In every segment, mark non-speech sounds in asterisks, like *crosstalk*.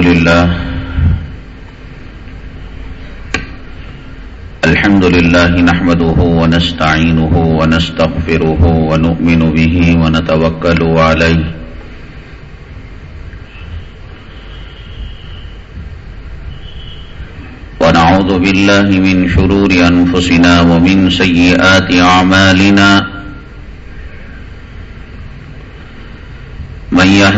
لله. الحمد لله نحمده ونستعينه ونستغفره ونؤمن به ونتوكل عليه. ونعوذ بالله من شرور أنفسنا ومن سيئات أعمالنا.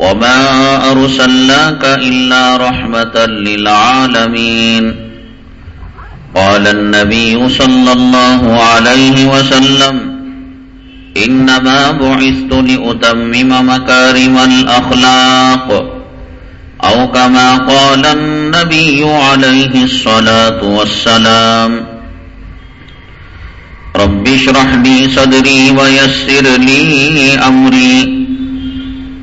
وما أرسلناك إلا رحمة للعالمين قال النبي صلى الله عليه وسلم إنما بعثت لأتمم مكارم الأخلاق أو كما قال النبي عليه الصلاة والسلام رب اشرح لي صدري ويسر لي أمري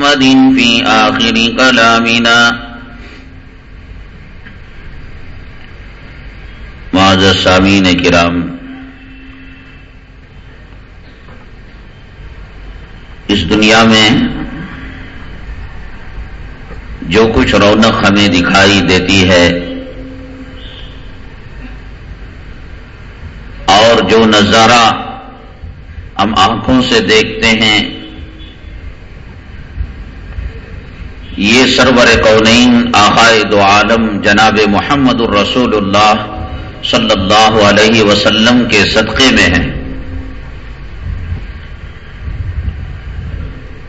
في آخر كلامنا معذ سامین کرام۔ اس دنیا میں جو کچھ رونق ہمیں دکھائی دیتی ہے، اور جو نظارہ ہم آنکھوں سے دیکھتے ہیں یہ سرور کونین آخائے دو عالم جناب محمد الرسول اللہ صلی اللہ علیہ وسلم کے صدقے میں ہیں۔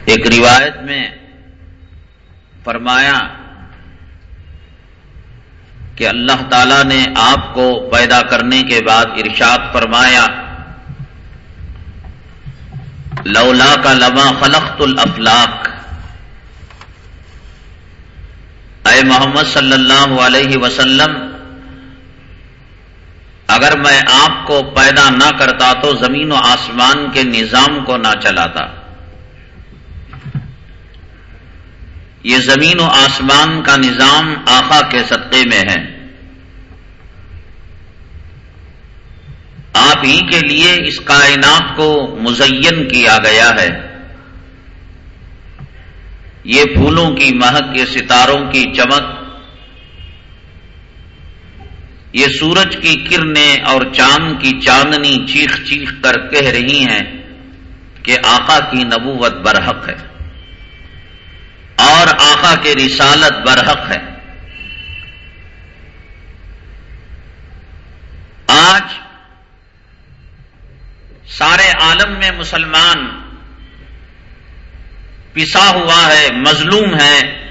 ایک روایت میں فرمایا کہ اللہ تعالی نے آپ کو پیدا کرنے کے بعد ارشاد فرمایا، لولا کا لما خلقت الافلاق اے محمد صلی اللہ علیہ وسلم، اگر میں آپ کو پیدا نہ کرتا تو زمین و آسمان کے نظام کو نہ چلاتا۔ یہ زمین و آسمان کا نظام آخا کے صدقے میں ہے۔ آپ ہی کے لیے اس کائنات کو مزین کیا گیا ہے۔ یہ پھولوں کی مہک، یہ ستاروں کی چمک، یہ سورج کی کرنیں اور چاند کی چاندنی چیخ چیخ کر کہہ رہی ہیں کہ آقا کی نبوت برحق ہے، اور آقا کے رسالت برحق ہے۔ آج سارے عالم میں مسلمان پسا ہوا ہے، مظلوم ہے۔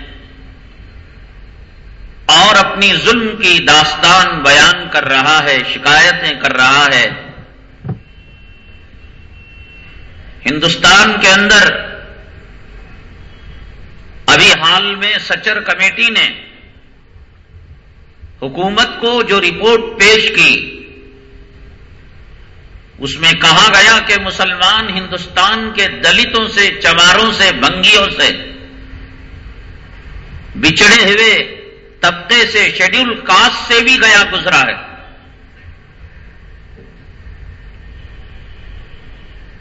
اور اپنی ظلم کی داستان بیان کر رہا ہے، شکایتیں کر رہا ہے۔ ہندوستان کے اندر ابھی حال میں سچر کمیٹی نے حکومت کو جو رپورٹ پیش کی اس میں کہا گیا کہ مسلمان ہندوستان کے دلتوں سے، چماروں سے، بنگیوں سے بچڑے ہوئے طبقے سے شیڈول کاسٹ سے بھی گیا گزرا ہے۔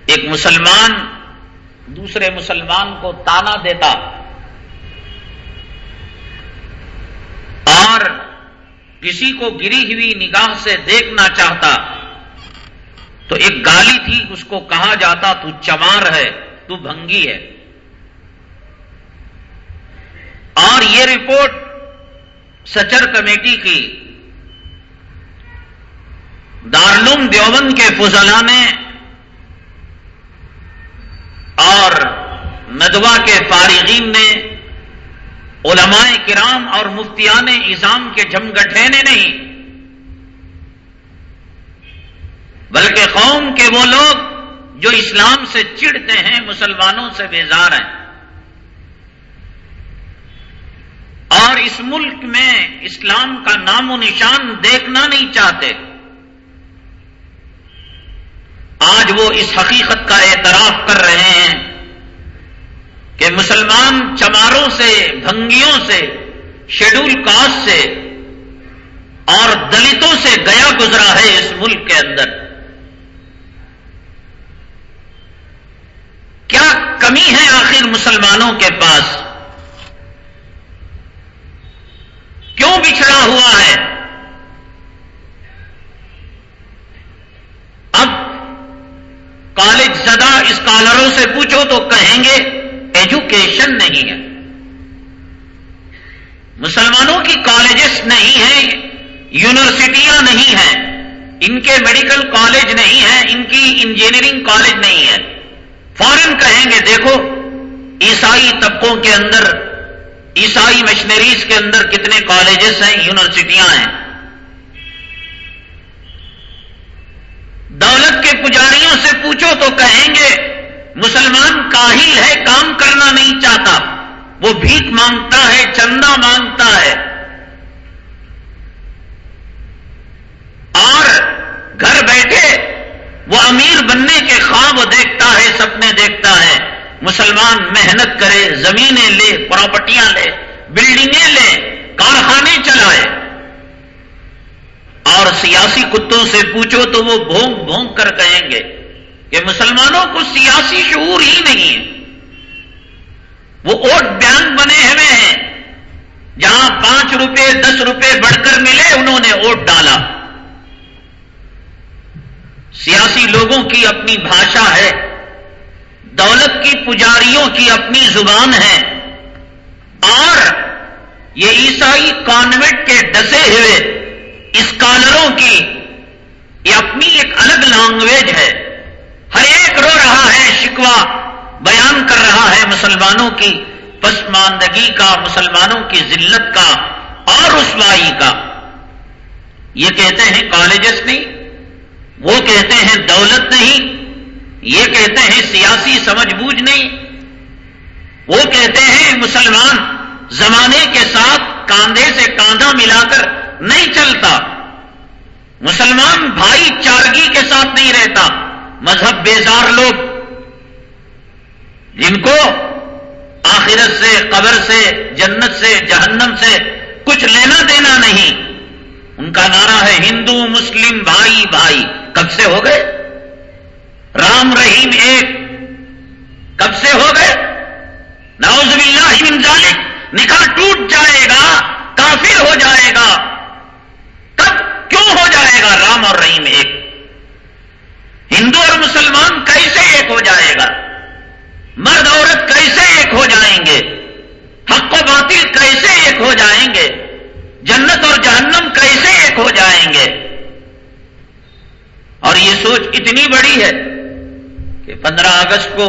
ایک مسلمان دوسرے مسلمان کو تانا دیتا اور کسی کو گری ہوئی نگاہ سے دیکھنا چاہتا۔ تو ایک گالی تھی، اس کو کہا جاتا، تو چمار ہے، تو بھنگی ہے۔ اور یہ رپورٹ سچر کمیٹی کی دارلوم دیوبند کے فضلہ نے اور ندوا کے فارغین نے، علماء کرام اور مفتیان اظام کے جم نے نہیں بلکہ قوم کے وہ لوگ جو اسلام سے چڑھتے ہیں، مسلمانوں سے بیزار ہیں۔ اور اس ملک میں اسلام کا نام و نشان دیکھنا نہیں چاہتے۔ آج وہ اس حقیقت کا اعتراف کر رہے ہیں کہ مسلمان چماروں سے، بھنگیوں سے، شیڈول کاسٹ سے اور دلتوں سے گیا گزرا ہے اس ملک کے اندر کیا کمی ہے آخر مسلمانوں کے پاس۔ کیوں بچھڑا ہوا ہے؟ اب کالج زدہ اسکالروں سے پوچھو تو کہیں گے ایجوکیشن نہیں ہے۔ مسلمانوں کی کالجز نہیں ہیں، یونیورسٹیاں نہیں ہیں۔ ان کے میڈیکل کالج نہیں ہیں، ان کی انجینئرنگ کالج نہیں ہے۔ فوراً کہیں گے، دیکھو، عیسائی طبقوں کے اندر، عیسائی مشنریز کے اندر کتنے کالجز ہیں یونیورسٹیاں ہیں۔ دولت کے پجاریوں سے پوچھو تو کہیں گے، مسلمان کاہل ہے، کام کرنا نہیں چاہتا۔ وہ بھیک مانگتا ہے، چندہ مانگتا ہے۔ اور گھر بیٹھے وہ امیر بننے کے خواب دیکھتا ہے، سپنے دیکھتا ہے۔ مسلمان محنت کرے، زمینیں لے، پراپرٹیاں لے، بلڈنگیں لے، کارخانے چلائے۔ اور سیاسی کتوں سے پوچھو تو وہ بھونک بھونک کر کہیں گے کہ مسلمانوں کو سیاسی شعور ہی نہیں ہے۔ وہ ووٹ بینک بنے ہوئے ہیں۔ جہاں پانچ روپے، دس روپے بڑھ کر ملے، انہوں نے ووٹ ڈالا۔ سیاسی لوگوں کی اپنی بھاشا ہے، دولت کی پجاریوں کی اپنی زبان ہے۔ اور یہ عیسائی کانوینٹ کے ڈسے ہوئے اسکالروں کی یہ اپنی ایک الگ لینگویج ہے۔ ہر ایک رو رہا ہے شکوا بیان کر رہا ہے مسلمانوں کی، پسماندگی کا، مسلمانوں کی ذلت کا اور رسوائی کا۔ یہ کہتے ہیں کالجز نہیں وہ کہتے ہیں دولت نہیں، یہ کہتے ہیں سیاسی سمجھ بوجھ نہیں۔ وہ کہتے ہیں مسلمان زمانے کے ساتھ کاندھے سے کاندھا ملا کر نہیں چلتا۔ مسلمان بھائی چارگی کے ساتھ نہیں رہتا، مذہب بیزار لوگ۔ جن کو آخرت سے، قبر سے، جنت سے، جہنم سے کچھ لینا دینا نہیں۔ ان کا نعرہ ہے ہندو، مسلم، بھائی بھائی۔ کب سے ہو گئے؟ رام رحیم ایک۔ کب سے ہو گئے؟ نوز باللہ من ذالک۔ نکاح ٹوٹ جائے گا، کافر ہو جائے گا۔ کب؟ کیوں ہو جائے گا؟ رام اور رحیم ایک۔ ہندو اور مسلمان کیسے ایک ہو جائے گا؟ مرد، عورت کیسے ایک ہو جائیں گے؟ حق و باطل کیسے ایک ہو جائیں گے؟ جنت اور جہنم کیسے ایک ہو جائیں گے؟ اور یہ سوچ اتنی بڑی ہے کہ پندرہ اگست کو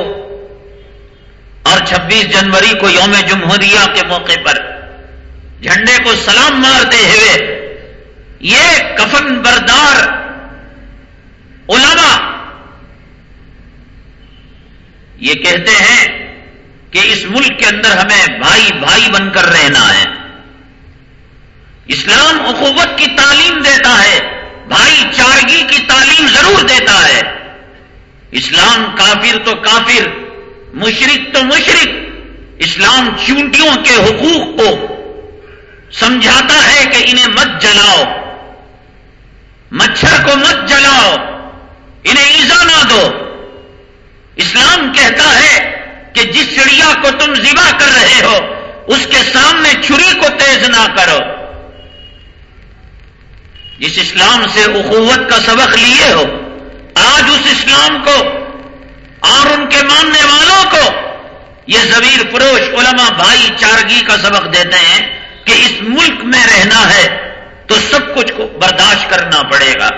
اور چھبیس جنوری کو یوم جمہوریہ کے موقع پر جھنڈے کو سلام مارتے ہوئے یہ کفن بردار علماء یہ کہتے ہیں کہ اس ملک کے اندر ہمیں بھائی بھائی بن کر رہنا ہے۔ اسلام اخوت کی تعلیم دیتا ہے، بھائی چارگی کی تعلیم ضرور دیتا ہے۔ اسلام کافر تو کافر مشرق تو مشرق اسلام چونٹیوں کے حقوق کو سمجھاتا ہے کہ انہیں مت جلاؤ۔ مچھر کو مت جلاؤ، انہیں ایزا نہ دو۔ اسلام کہتا ہے کہ جس چڑیا کو تم ذبح کر رہے ہو، اس کے سامنے چھری کو تیز نہ کرو۔ جس اسلام سے اخوت کا سبق لیے ہو، آج اس اسلام کو، اور ان کے ماننے والوں کو، یہ زبیر فروش علماء بھائی چارگی کا سبق دیتے ہیں کہ اس ملک میں رہنا ہے تو سب کچھ کو برداشت کرنا پڑے گا۔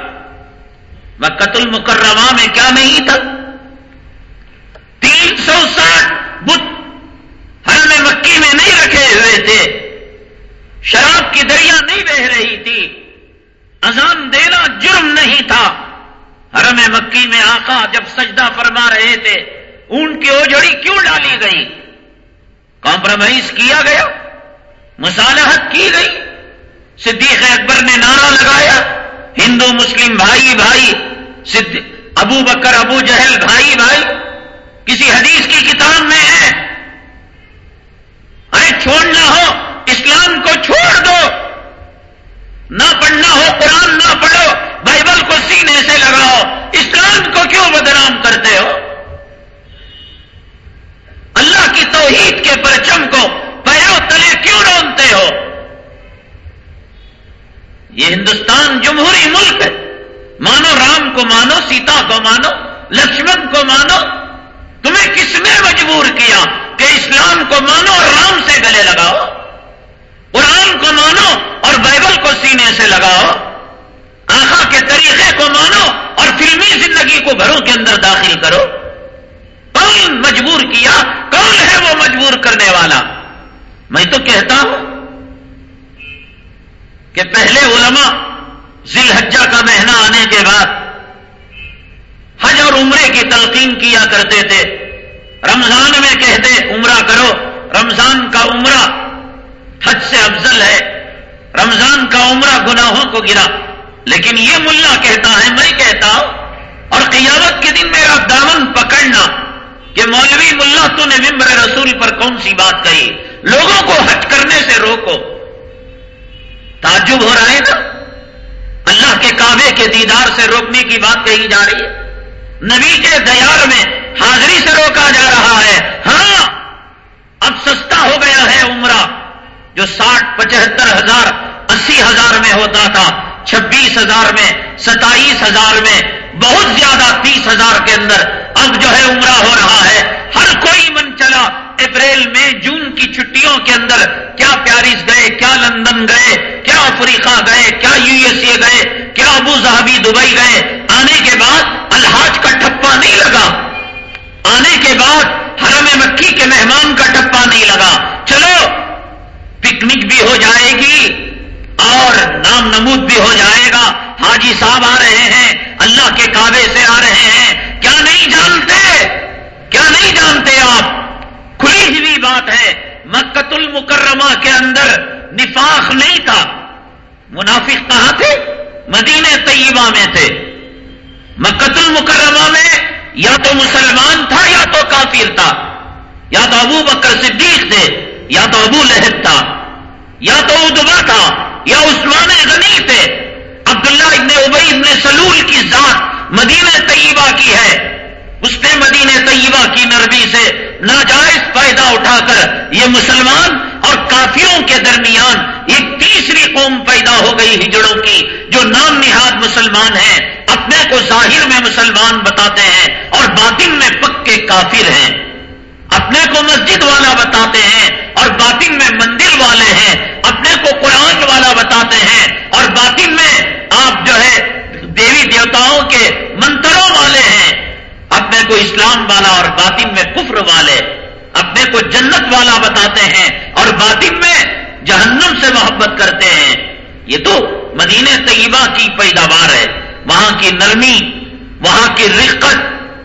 میں قتل مکرمہ میں کیا نہیں تھا؟ تین سو ساٹھ بت ہر مکی میں نہیں رکھے ہوئے تھے۔ شراب کی دریا نہیں بہ رہی تھی۔ اذان دینا جرم نہیں تھا۔ حرم مکی میں آقا جب سجدہ فرما رہے تھے، اونٹ کی اوجڑی کیوں ڈالی گئی؟ کمپرومائز کیا گیا؟ مصالحت کی گئی؟ صدیق اکبر نے نعرہ لگایا، ہندو مسلم بھائی بھائی ابو بکر، ابو جہل بھائی بھائی، کسی حدیث کی کتاب میں ہے۔ ارے چھوڑنا ہو، اسلام کو چھوڑ دو۔ نہ پڑھنا ہو قرآن نہ پڑھو، بائبل کو سینے سے لگاؤ۔ اسلام کو کیوں بدنام کرتے ہو؟ اللہ کی توحید کے پرچم کو پیروں تلے کیوں ڈھونڈتے ہو؟ یہ ہندوستان جمہوری ملک ہے۔ مانو رام کو مانو، سیتا کو مانو، لکشمن کو مانو۔ تمہیں کس نے مجبور کیا کہ اسلام کو مانو اور رام سے گلے لگاؤ؟ قرآن کو مانو اور بائبل کو سینے سے لگاؤ، آخا کے طریقے کو مانو اور فلمی زندگی کو گھروں کے اندر داخل کرو۔ کون مجبور کیا؟ کون ہے وہ مجبور کرنے والا؟ میں تو کہتا ہوں کہ پہلے علماء ذی الحجہ کا مہینہ آنے کے بعد حج اور عمرے کی تلقین کیا کرتے تھے۔ رمضان میں کہتے، عمرہ کرو، رمضان کا عمرہ حج سے افضل ہے۔ رمضان کا عمرہ گناہوں کو گرا۔ لیکن یہ ملا کہتا ہے، میں کہتا ہوں، اور قیامت کے دن میرا دامن پکڑنا کہ مولوی ملا، تو نے ممبر رسول پر کون سی بات کہی؟ لوگوں کو حج کرنے سے روکو۔ تعجب ہو رہا ہے نا؟ اللہ کے کعبے کے دیدار سے روکنے کی بات کہی جا رہی ہے۔ نبی کے دیار میں حاضری سے روکا جا رہا ہے۔ ہاں اب سستا ہو گیا ہے عمرہ۔ جو ساٹھ پچہتر ہزار، اسی ہزار میں ہوتا تھا، چھبیس ہزار میں، ستائیس ہزار میں، بہت زیادہ تیس ہزار کے اندر اب جو ہے عمرہ ہو رہا ہے۔ ہر کوئی من چلا، اپریل میں جون کی چھٹیوں کے اندر کیا پیرس گئے، کیا لندن گئے، کیا افریقہ گئے، کیا یو ایس اے گئے، کیا ابو ظہبی دبئی گئے۔ آنے کے بعد الحاج کا ٹھپا نہیں لگا۔ آنے کے بعد حرم مکی کے مہمان کا ٹپا نہیں لگا۔ چلو پکنک بھی ہو جائے گی اور نام نمود بھی ہو جائے گا۔ حاجی صاحب آ رہے ہیں، اللہ کے کعبے سے آ رہے ہیں۔ کیا نہیں جانتے؟ کیا نہیں جانتے آپ؟ کھلی ہوئی بات ہے مکت المکرمہ کے اندر نفاق نہیں تھا۔ منافق کہاں تھے؟ مدینہ طیبہ میں تھے۔ مکت المکرمہ میں یا تو مسلمان تھا یا تو کافر تھا۔ یا تو ابو بکر صدیق تھے۔ یا تو ابو لہب تھا، یا تو ادبا تھا، یا عثمان غنی تھے۔ عبداللہ ابن ابئی ابن سلول کی ذات مدینہ طیبہ کی ہے۔ اس نے مدینہ طیبہ کی نرمی سے ناجائز فائدہ اٹھا کر یہ مسلمان اور کافیوں کے درمیان ایک تیسری قوم پیدا ہو گئی ہجڑوں کی، جو نام نہاد مسلمان ہیں، اپنے کو ظاہر میں مسلمان بتاتے ہیں اور باطن میں پکے کافر ہیں۔ اپنے کو مسجد والا بتاتے ہیں اور باطن میں مندر والے ہیں، اپنے کو قرآن والا بتاتے ہیں۔ اور باطن میں آپ جو ہے، دیوی دیوتاؤں کے منتروں والے ہیں۔ اپنے کو اسلام والا اور باطن میں کفر والے، اپنے کو جنت والا بتاتے ہیں۔ اور باطن میں جہنم سے محبت کرتے ہیں۔ یہ تو مدینہ طیبہ کی پیداوار ہے۔ وہاں کی نرمی، وہاں کی رقت،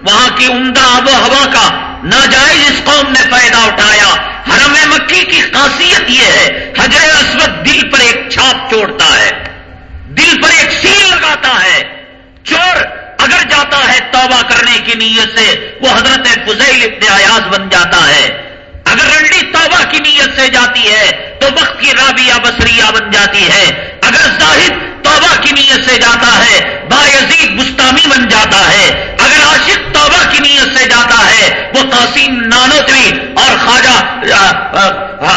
وہاں کی عمدہ آب و ہوا کا ناجائز اس قوم نے فائدہ اٹھایا۔ حرم مکی کی خاصیت یہ ہے، حجر اسود دل پر ایک چھاپ چھوڑتا ہے، دل پر ایک سیل لگاتا ہے۔ چور اگر جاتا ہے توبہ کرنے کی نیت سے، وہ حضرت فضیل ابن ایاز بن جاتا ہے۔ اگر رنڈی توبہ کی نیت سے جاتی ہے، تو وقت کی رابعہ بسریہ بن جاتی ہے۔ اگر زاہد توبہ کی نیت سے جاتا ہے با یزید مستامی بن جاتا ہے۔ اگر عاشق توبہ کی نیت سے جاتا ہے، وہ قاسم نانوتری اور خواجہ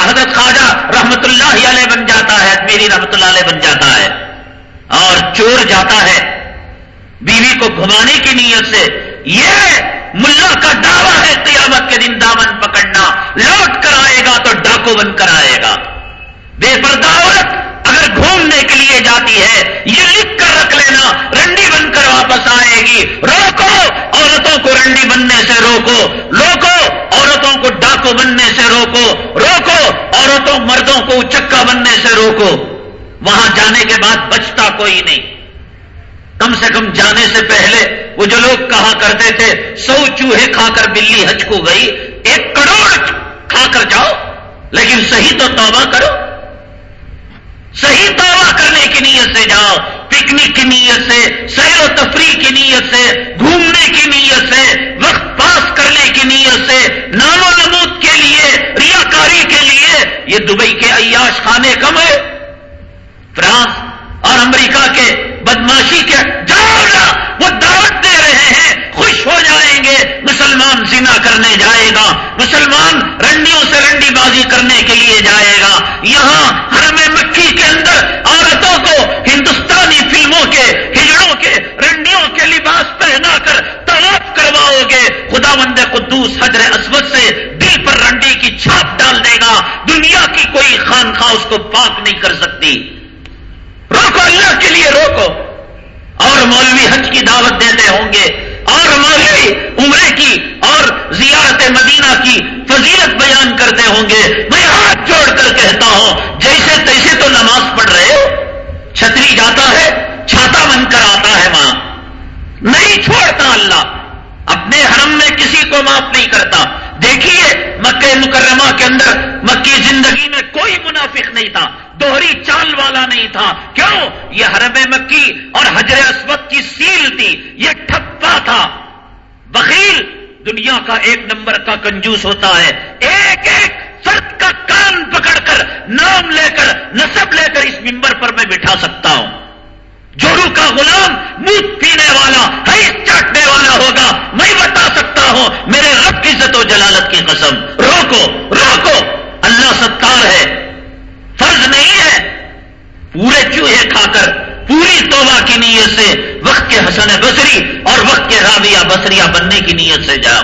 حضرت خواجہ رحمت اللہ علیہ بن جاتا ہے میری رحمت اللہ علیہ بن جاتا ہے۔ اور چور جاتا ہے بیوی کو گھمانے کی نیت سے۔ یہ ملا کا دعویٰ ہے قیامت کے دن دامن پکڑنا۔ لوٹ کر آئے گا تو ڈاکو بن کر آئے گا۔ بے پردہ عورت اگر گھومنے کے لیے جاتی ہے، یہ لکھ کر رکھ لینا، رنڈی بن کر واپس آئے گی۔ روکو، عورتوں کو رنڈی بننے سے روکو۔ روکو، عورتوں کو ڈاکو بننے سے روکو۔ روکو، عورتوں مردوں کو چکا بننے سے روکو۔ وہاں جانے کے بعد بچتا کوئی نہیں۔ کم سے کم جانے سے پہلے وہ جو لوگ کہا کرتے تھے، سو چوہے کھا کر بلی ہچ کو گئی، ایک کروڑ کھا کر جاؤ، لیکن صحیح تو توبہ کرو۔ صحیح توبہ کرنے کی نیت سے جاؤ، پکنک کی نیت سے، سیر و تفریح کی نیت سے، گھومنے کی نیت سے، وقت پاس کرنے کی نیت سے، نام و نمود کے لیے، ریاکاری کے لیے، یہ دبئی کے عیاش خانے کم ہے۔ فرانس اور امریکہ کے بدماشی کے، جاؤ وہ دعوت دے رہے ہیں۔ خوش ہو جائیں گے، مسلمان زنا کرنے جائے گا، مسلمان رنڈیوں سے رنڈی بازی کرنے کے لیے جائے گا۔ یہاں ہر میں مکھی کے اندر عورتوں کو ہندوستانی فلموں کے، ہجڑوں کے، رنڈیوں کے لباس پہنا کر طواف کرواؤ گے۔ خدا مند قدوس حضر اسود سے دل پر رنڈی کی چھاپ ڈال دے گا۔ دنیا کی کوئی خانخواہ اس کو پاک نہیں کر سکتی۔ روکو اللہ کے لیے، روکو۔ اور مولوی حج کی دعوت دیتے ہوں گے اور مولوی عمرے کی اور زیارت مدینہ کی فضیلت بیان کرتے ہوں گے میں ہاتھ جوڑ کر کہتا ہوں، جیسے تیسے تو نماز پڑھ رہے ہو، چھتری جاتا ہے، چھاتا بن کر آتا ہے وہاں۔ نہیں چھوڑتا اللہ، اپنے حرم میں کسی کو معاف نہیں کرتا۔ دیکھیے مکہ مکرمہ کے اندر مکی زندگی میں کوئی منافق نہیں تھا، دوہری چال والا نہیں تھا۔ کیوں؟ یہ حرم مکی اور حجر اسود کی سیل تھی، یہ ٹھپا تھا۔ بخیل، دنیا کا ایک نمبر کا کنجوس ہوتا ہے۔ ایک ایک فرد کا کان پکڑ کر، نام لے کر، نصب لے کر اس ممبر پر میں بٹھا سکتا ہوں۔ جوڑو کا غلام منہ پینے والا ہے چاٹنے والا ہوگا۔ میں بتا سکتا ہوں، میرے رب کی عزت و جلالت کی قسم۔ روکو روکو۔ اللہ ستار ہے، فرض نہیں ہے۔ پورے چوہے کھا کر، پوری توبہ کی نیت سے وقت کے حسن بصری اور وقت کے رابعہ بصریہ بننے کی نیت سے جاؤ۔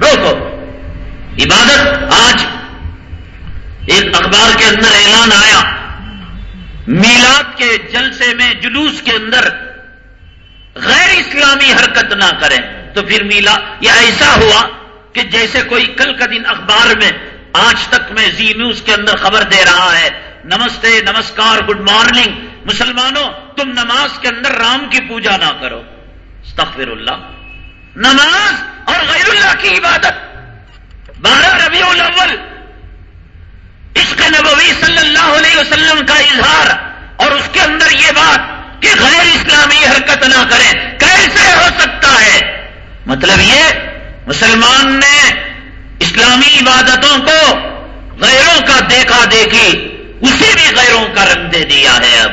روکو۔ عبادت آج ایک اخبار کے اندر اعلان آیا۔ میلاد کے جلسے میں جلوس کے اندر غیر اسلامی حرکت نہ کریں۔ تو پھر میلا یہ ایسا ہوا کہ جیسے کوئی کل کا دن اخبار میں آج تک میں زی نیوز کے اندر خبر دے رہا ہے۔ نمستے، نمسکار، گڈ مارننگ۔ مسلمانوں، تم نماز کے اندر رام کی پوجا نہ کرو۔ استغفر اللہ۔ نماز اور غیر اللہ کی عبادت۔ بارہ ربیع الاول۔ عشق نبوی صلی اللہ علیہ وسلم کا اظہار۔ اور اس کے اندر یہ بات کہ غیر اسلامی حرکت نہ کریں۔ کیسے ہو سکتا ہے؟ مطلب یہ مسلمان نے اسلامی عبادتوں کو غیروں کا دیکھا دیکھی اسے بھی غیروں کا رنگ دے دیا ہے اب۔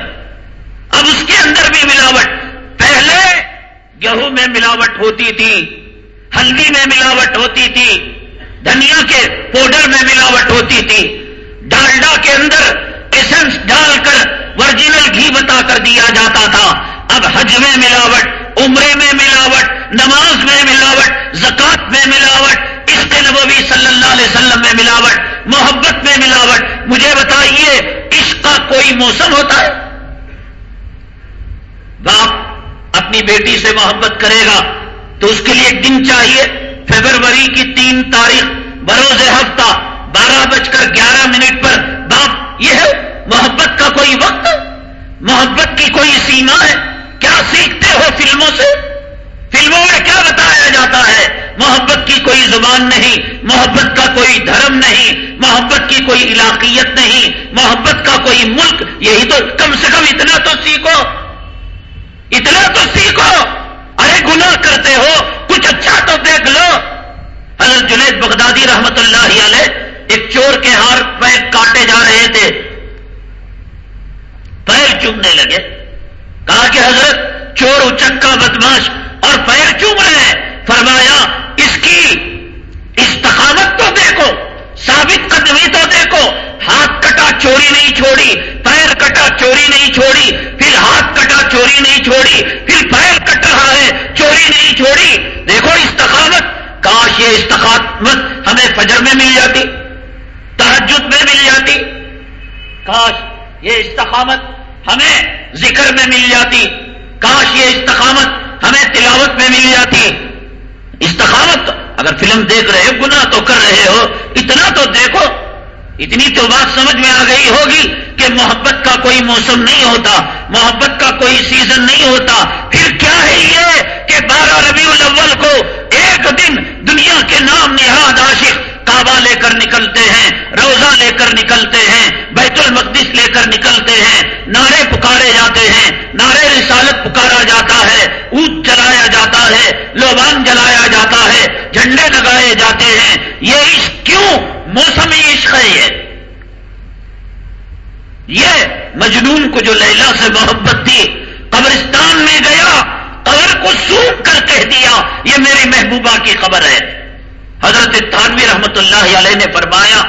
اب اس کے اندر بھی ملاوٹ۔ پہلے گیہوں میں ملاوٹ ہوتی تھی، ہلدی میں ملاوٹ ہوتی تھی، دھنیا کے پاؤڈر میں ملاوٹ ہوتی تھی۔ ڈالڈا کے اندر ایسنس ڈال کر ورجنل گھی بتا کر دیا جاتا تھا۔ اب حج میں ملاوٹ عمرے میں ملاوٹ، نماز میں ملاوٹ زکات میں ملاوٹ، عشق نبوی صلی اللہ علیہ وسلم میں ملاوٹ، محبت میں ملاوٹ۔ مجھے بتائیے، عشق کا کوئی موسم ہوتا ہے؟ باپ اپنی بیٹی سے محبت کرے گا تو اس کے لیے ایک دن چاہیے۔ فیبروری کی تین تاریخ، بروز ہفتہ، بارہ بج کر گیارہ منٹ پر۔ باپ، یہ ہے، محبت کا کوئی وقت؟ محبت کی کوئی سیما ہے؟ کیا سیکھتے ہو فلموں سے؟ فلموں میں کیا بتایا جاتا ہے؟ محبت کی کوئی زبان نہیں، محبت کا کوئی دھرم نہیں، محبت کی کوئی علاقیت نہیں، محبت کا کوئی ملک، یہی تو کم سے کم اتنا تو سیکھو۔ اتنا تو سیکھو۔ ارے گناہ کرتے ہو، کچھ اچھا تو دیکھ لو۔ حضرت جنید بغدادی رحمت اللہ علیہ ایک چور کے ہار پیر کاٹے جا رہے تھے۔ پیر چومنے لگے۔ کہا کہ حضرت، چور اچکا بدماش اور پیر چوم رہے ہیں فرمایا، اس کی استقامت تو دیکھو، ثابت قدمی تو دیکھو، ہاتھ کٹا چوری نہیں چھوڑی، پیر کٹا چوری نہیں چھوڑی، پھر ہاتھ کٹا چوری نہیں چھوڑی، پھر پیر کٹ رہا ہے، چوری نہیں چھوڑی۔ دیکھو، استقامت، کاش یہ استقامت ہمیں فجر میں مل جاتی تحجد میں مل جاتی کاش یہ استقامت ہمیں ذکر میں مل جاتی کاش یہ استقامت ہمیں تلاوت میں مل جاتی استقامت اگر فلم دیکھ رہے ہو گنا تو کر رہے ہو، اتنا تو دیکھو۔ اتنی تو بات سمجھ میں آ گئی ہوگی کہ محبت کا کوئی موسم نہیں ہوتا، محبت کا کوئی سیزن نہیں ہوتا۔ پھر کیا ہے یہ کہ بارہ ربیع الاول کو ایک دن دنیا کے نام نہاد عاشق کعبہ لے کر نکلتے ہیں، روزہ لے کر نکلتے ہیں، بیت المقدس لے کر نکلتے ہیں، نعرے پکارے جاتے ہیں، نعرے رسالت پکارا جاتا ہے، اونٹ چلایا جاتا ہے، لوبان جلایا جاتا ہے، جھنڈے لگائے جاتے ہیں۔ یہ عشق کیوں؟ موسمی عشق ہے یہ۔ یہ مجنون کو جو لیلا سے محبت تھی، قبرستان میں گیا، قبر کو سوکھ کر کہہ دیا، یہ میری محبوبہ کی خبر ہے۔ حضرت تھانوی رحمت اللہ علیہ نے فرمایا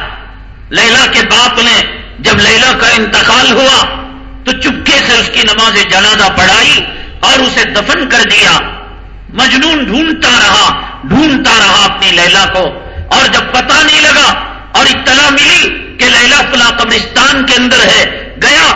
لیلا کے باپ نے جب لیلا کا انتقال ہوا تو چپکے سے اس کی نماز جنازہ پڑھائی اور اسے دفن کر دیا۔ مجنون ڈھونڈتا رہا ڈھونڈتا رہا اپنی لیلا کو۔ اور جب پتا نہیں لگا اور اطلاع ملی کہ لیلا فلا قبرستان کے اندر ہے، گیا،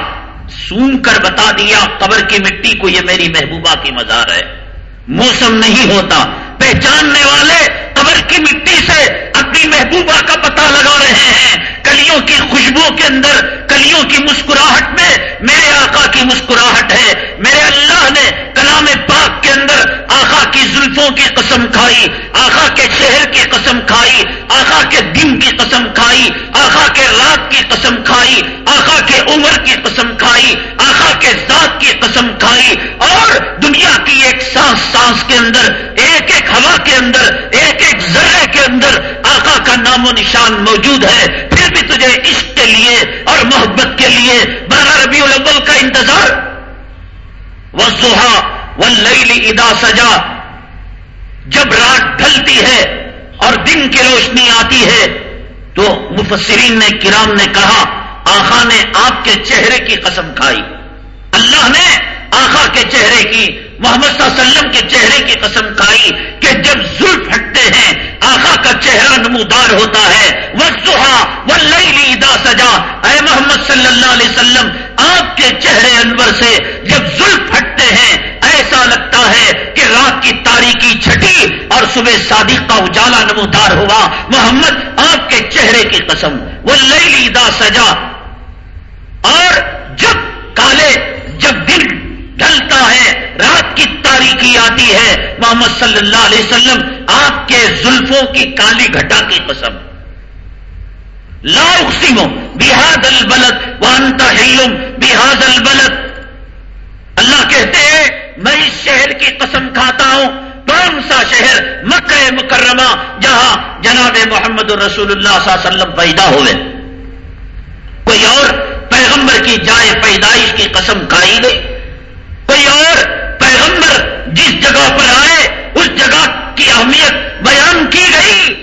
سون کر بتا دیا، قبر کی مٹی کو یہ میری محبوبہ کی مزار ہے۔ موسم نہیں ہوتا، پہچاننے والے قبر کی مٹی سے اپنی محبوبہ کا پتہ لگا رہے ہیں۔ کلیوں کی خوشبو کے اندر، کلیوں کی مسکراہٹ میں میرے آقا کی مسکراہٹ ہے۔ میرے اللہ نے کلام پاک کے اندر آقا کی زلفوں کی قسم کھائی، آقا کے شہر کی قسم کھائی، آقا کے دن کی قسم کھائی، آقا کے رات کی قسم کھائی، آقا کے عمر کی قسم کھائی، آقا کے ذات کی قسم کھائی۔ اور دنیا کی ایک سانس سانس کے اندر، ایک ایک ہوا کے اندر، ایک ایک ذرے کے اندر آقا کا نام و نشان موجود ہے، پھر بھی تجھے عشق کے لیے اور محبت کے لیے بارہ ربیع الاول کا انتظار۔ وہ سہا وہ لئی ادا سجا جب رات ڈھلتی ہے اور دن کی روشنی آتی ہے، تو مفسرین نے، کرام نے کہا آخا نے آپ کے چہرے کی قسم کھائی۔ اللہ نے آخا کے چہرے کی محمد صلی اللہ علیہ وسلم کے چہرے کی قسم کھائی کہ جب زلف ہٹتے ہیں آخا کا چہرہ نمودار ہوتا ہے۔ وہ سہا وہ لئی سجا اے محمد صلی اللہ علیہ وسلم، آپ کے چہرے انور سے جب زلف ہٹتے ہیں، ایسا لگتا ہے کہ رات کی تاریخی چھٹی اور صبح صادق کا اجالا نمودار ہوا۔ محمد، آپ کے چہرے کی قسم۔ وہ لئی سجا اور جب کالے، جب دل ڈھلتا ہے رات کی تاریخی آتی ہے، محمد صلی اللہ علیہ وسلم آپ کے زلفوں کی کالی گھٹا کی قسم۔ لا اقسم بحاد البلد وانتا ہلم بحاد البلد۔ اللہ کہتے ہیں، میں اس شہر کی قسم کھاتا ہوں۔ کون سا شہر؟ مکہ مکرمہ، جہاں جناب محمد رسول اللہ صلی اللہ علیہ وسلم پیدا ہوئے۔ کوئی اور پیغمبر کی جائے پیدائش کی قسم کھائی گئی۔ کوئی اور پیغمبر جس جگہ پر آئے، اس جگہ کی اہمیت بیان کی گئی۔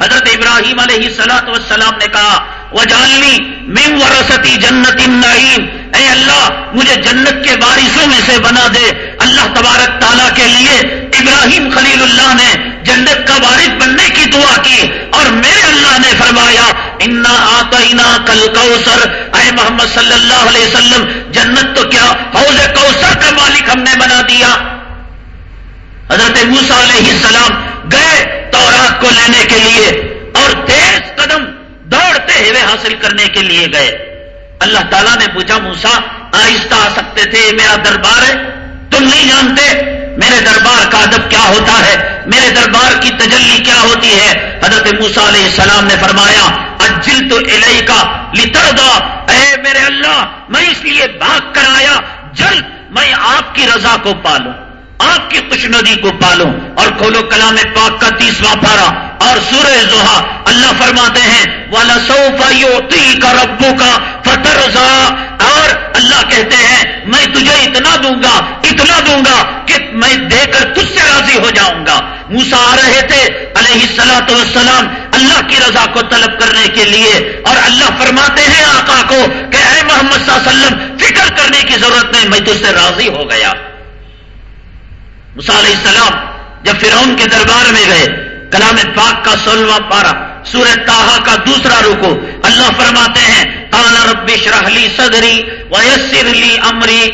حضرت ابراہیم علیہ سلاط وسلام نے کہا وہ جانلی میم ورستی جنت النعیم۔ اے اللہ، مجھے جنت کے بارشوں میں سے بنا دے۔ اللہ تبارک تعالیٰ کے لیے ابراہیم خلیل اللہ نے جنت کا وارث بننے کی دعا کی اور میرے اللہ نے فرمایا، انا آتا کل کوسر اے محمد صلی اللہ علیہ وسلم، جنت تو کیا حوض کوسر کا مالک ہم نے بنا دیا؟ حضرت موسا علیہ السلام گئے تورات کو لینے کے لیے اور تیز قدم دوڑتے ہوئے حاصل کرنے کے لیے گئے۔ اللہ تعالیٰ نے پوچھا موسا آہستہ آ سکتے تھے میرا دربار ہے؟ تم نہیں جانتے؟ میرے دربار کا ادب کیا ہوتا ہے؟ میرے دربار کی تجلی کیا ہوتی ہے؟ حضرت موسا علیہ السلام نے فرمایا اجل تو الہی کا لتر اے میرے اللہ، میں اس لیے بھاگ کر آیا جلد میں آپ کی رضا کو پالوں، آپ کی خوش ندی کو پالوں اور کھولو کلام پاک کا تیسواں پارا اور سورہ زحا اللہ فرماتے ہیں والا سوفا کا ربو کا فتر اور اللہ کہتے ہیں، میں تجھے اتنا دوں گا، اتنا دوں گا کہ میں دے کر تجھ سے راضی ہو جاؤں گا۔ موسا آ رہے تھے، علیہ السلاۃ والسلام، اللہ کی رضا کو طلب کرنے کے لیے۔ اور اللہ فرماتے ہیں آقا کو کہ اے محمد صلی اللہ علیہ وسلم، فکر کرنے کی ضرورت نہیں، میں تجھ سے راضی ہو گیا۔ علیہ السلام جب فرعون کے دربار میں گئے کلام پاک کا سولہواں پارا سورہ تاہا کا دوسرا رکو اللہ فرماتے ہیں آنا ربی شرحلی صدری ویسر لی امری۔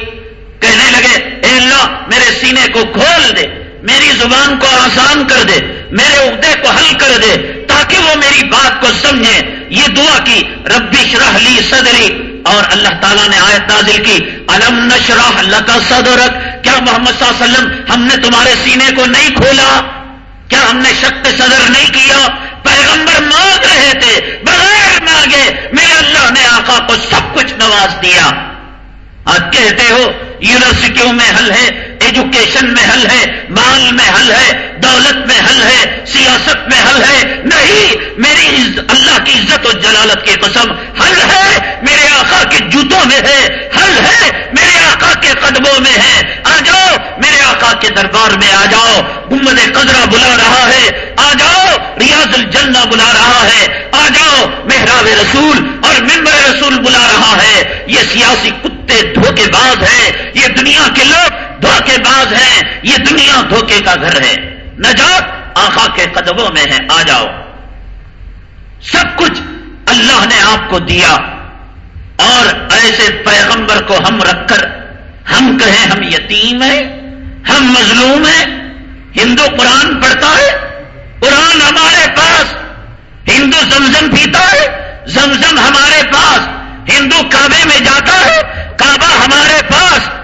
کہنے لگے، اے اللہ، میرے سینے کو کھول دے، میری زبان کو آسان کر دے، میرے عہدے کو حل کر دے، تاکہ وہ میری بات کو سمجھے۔ یہ دعا کی ربی شرح لی صدری۔ اور اللہ تعالیٰ نے آیت نازل کی، الم نشرح لکا صدرک؟ کیا محمد صلی اللہ علیہ وسلم ہم نے تمہارے سینے کو نہیں کھولا؟ کیا ہم نے شک صدر نہیں کیا؟ پیغمبر مانگ رہے تھے، بغیر مانگے میرے اللہ نے آقا کو سب کچھ نواز دیا۔ آج کہتے ہو، یونیورسٹیوں میں حل ہے ایجوکیشن میں حل ہے، مال میں حل ہے، دولت میں حل ہے، سیاست میں حل ہے، نہیں، میری اللہ کی عزت و جلالت کی قسم حل ہے، میرے آقا کے جوتوں میں ہے، حل ہے، میرے آقا کے قدموں میں ہے۔ آ جاؤ، میرے آقا کے دربار میں آ جاؤ۔ گمد قدرہ بلا رہا ہے۔ آ جاؤ، ریاض الجنہ بلا رہا ہے۔ آ جاؤ، محراب رسول اور ممبر رسول بلا رہا ہے۔ یہ سیاسی کتے دھوکے باز ہیں۔ یہ دنیا کے لوگ دھوکے باز ہیں، یہ دنیا دھوکے کا گھر ہے۔ نجات آخا کے قدموں میں ہے، آ جاؤ۔ سب کچھ اللہ نے آپ کو دیا۔ اور ایسے پیغمبر کو ہم رکھ کر، ہم کہیں ہم یتیم ہیں، ہم مظلوم ہیں۔ ہندو قرآن پڑھتا ہے، قرآن ہمارے پاس۔ ہندو زمزم پیتا ہے، زمزم ہمارے پاس۔ ہندو کعبے میں جاتا ہے، کعبہ ہمارے پاس۔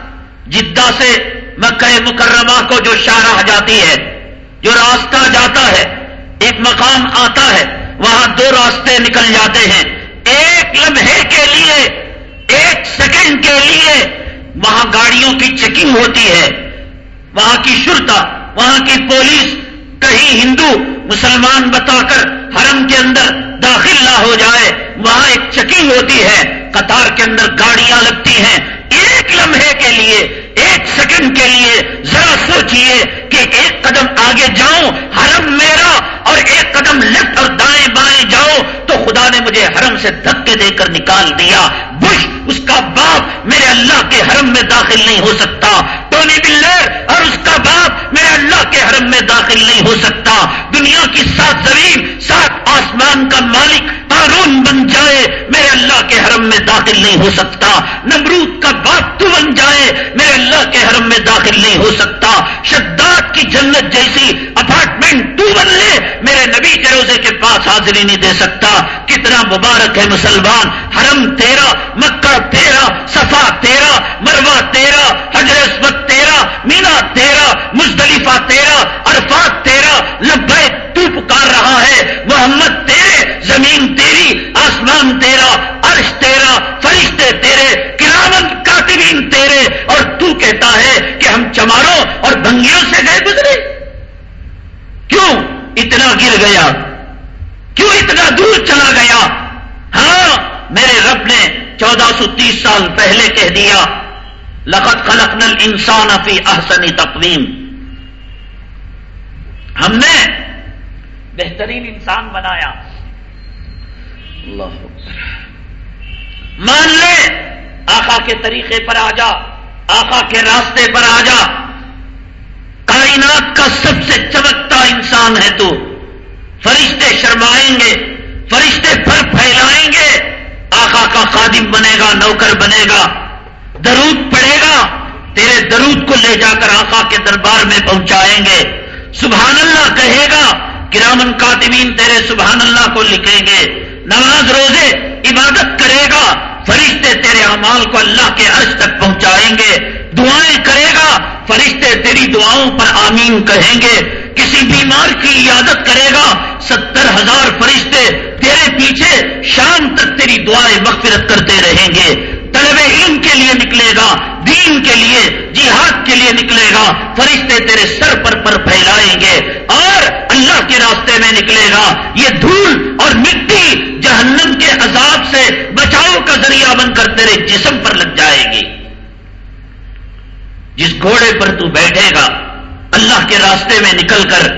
جدہ سے مکہ مکرمہ کو جو شارہ جاتی ہے، جو راستہ جاتا ہے، ایک مقام آتا ہے، وہاں دو راستے نکل جاتے ہیں۔ ایک لمحے کے لیے، ایک سیکنڈ کے لیے وہاں گاڑیوں کی چیکنگ ہوتی ہے۔ وہاں کی شرطا وہاں کی پولیس، کہیں ہندو، مسلمان بتا کر حرم کے اندر داخل نہ ہو جائے، وہاں ایک چیکنگ ہوتی ہے۔ قطار کے اندر گاڑیاں لگتی ہیں ایک لمحے کے لیے، ایک سیکنڈ کے لیے ذرا سوچئے کہ ایک قدم آگے جاؤں، حرم میرا اور ایک قدم لیفٹ اور دائیں بائیں جاؤں، تو خدا نے مجھے حرم سے دھکے دے کر نکال دیا۔ بش، اس کا باپ میرے اللہ کے حرم میں داخل نہیں ہو سکتا۔ ٹونی بلر اور اس کا باپ میرے اللہ کے حرم میں داخل نہیں ہو سکتا۔ دنیا کی سات زمین، سات آسمان کا مالک قانون بن جائے، میرے اللہ کے حرم میں داخل نہیں ہو سکتا۔ نمرود کا باپ تو بن جائے، میرے اللہ کے حرم میں داخل نہیں ہو سکتا۔ شداد کی جنت جیسی اپارٹمنٹ تو بن لے، میرے نبی کے روزے کے پاس حاضری نہیں دے سکتا۔ کتنا مبارک ہے مسلمان۔ حرم تیرا، مکہ تیرا، صفا تیرا مروا تیرا حضرت تیرا تیرہ، مینا تیرا مزدلفہ تیرا عرفات تیرا لبے تو پکار رہا ہے، محمد تیرے، زمین تیری، آسمان تیرا عرش تیرا فرشتے تیرے کرامن کاتبین تیرے، اور تو کہتا ہے کہ ہم چماروں اور بنگیوں سے گئے گزرے۔ کیوں اتنا گر گیا؟ کیوں اتنا دور چلا گیا؟ ہاں میرے رب نے چودہ سو تیس سال پہلے کہہ دیا لقت خلق نل انسان فی احسنی تقویم۔ ہم نے بہترین انسان بنایا۔ اللہ۔ مان لے، آقا کے طریقے پر آ جا، آقا کے راستے پر آ جا۔ کائنات کا سب سے چمکتا انسان ہے تو۔ فرشتے شرمائیں گے، فرشتے پر پھیلائیں گے۔ آقا کا خادم بنے گا، نوکر بنے گا۔ درود پڑے گا، تیرے درود کو لے جا کر آقا کے دربار میں پہنچائیں گے۔ سبحان اللہ کہے گا، کرامن کاتمین تیرے سبحان اللہ کو لکھیں گے۔ نماز روزے عبادت کرے گا، فرشتے تیرے امال کو اللہ کے عرض تک پہنچائیں گے۔ دعائیں کرے گا، فرشتے تیری دعاؤں پر آمین کہیں گے۔ کسی بیمار کی عیادت کرے گا، ستر ہزار فرشتے تیرے پیچھے شام تک تیری دعائیں مغفرت کرتے رہیں گے۔ طلب علم کے لیے نکلے گا، دین کے لیے، جہاد کے لیے نکلے گا، فرشتے تیرے سر پر پر پھیلائیں گے اور اللہ کے راستے میں نکلے گا۔ یہ دھول اور مٹی جہنم کے عذاب سے بچاؤ کا ذریعہ بن کر تیرے جسم پر لگ جائے گی۔ جس گھوڑے پر تو بیٹھے گا، اللہ کے راستے میں نکل کر،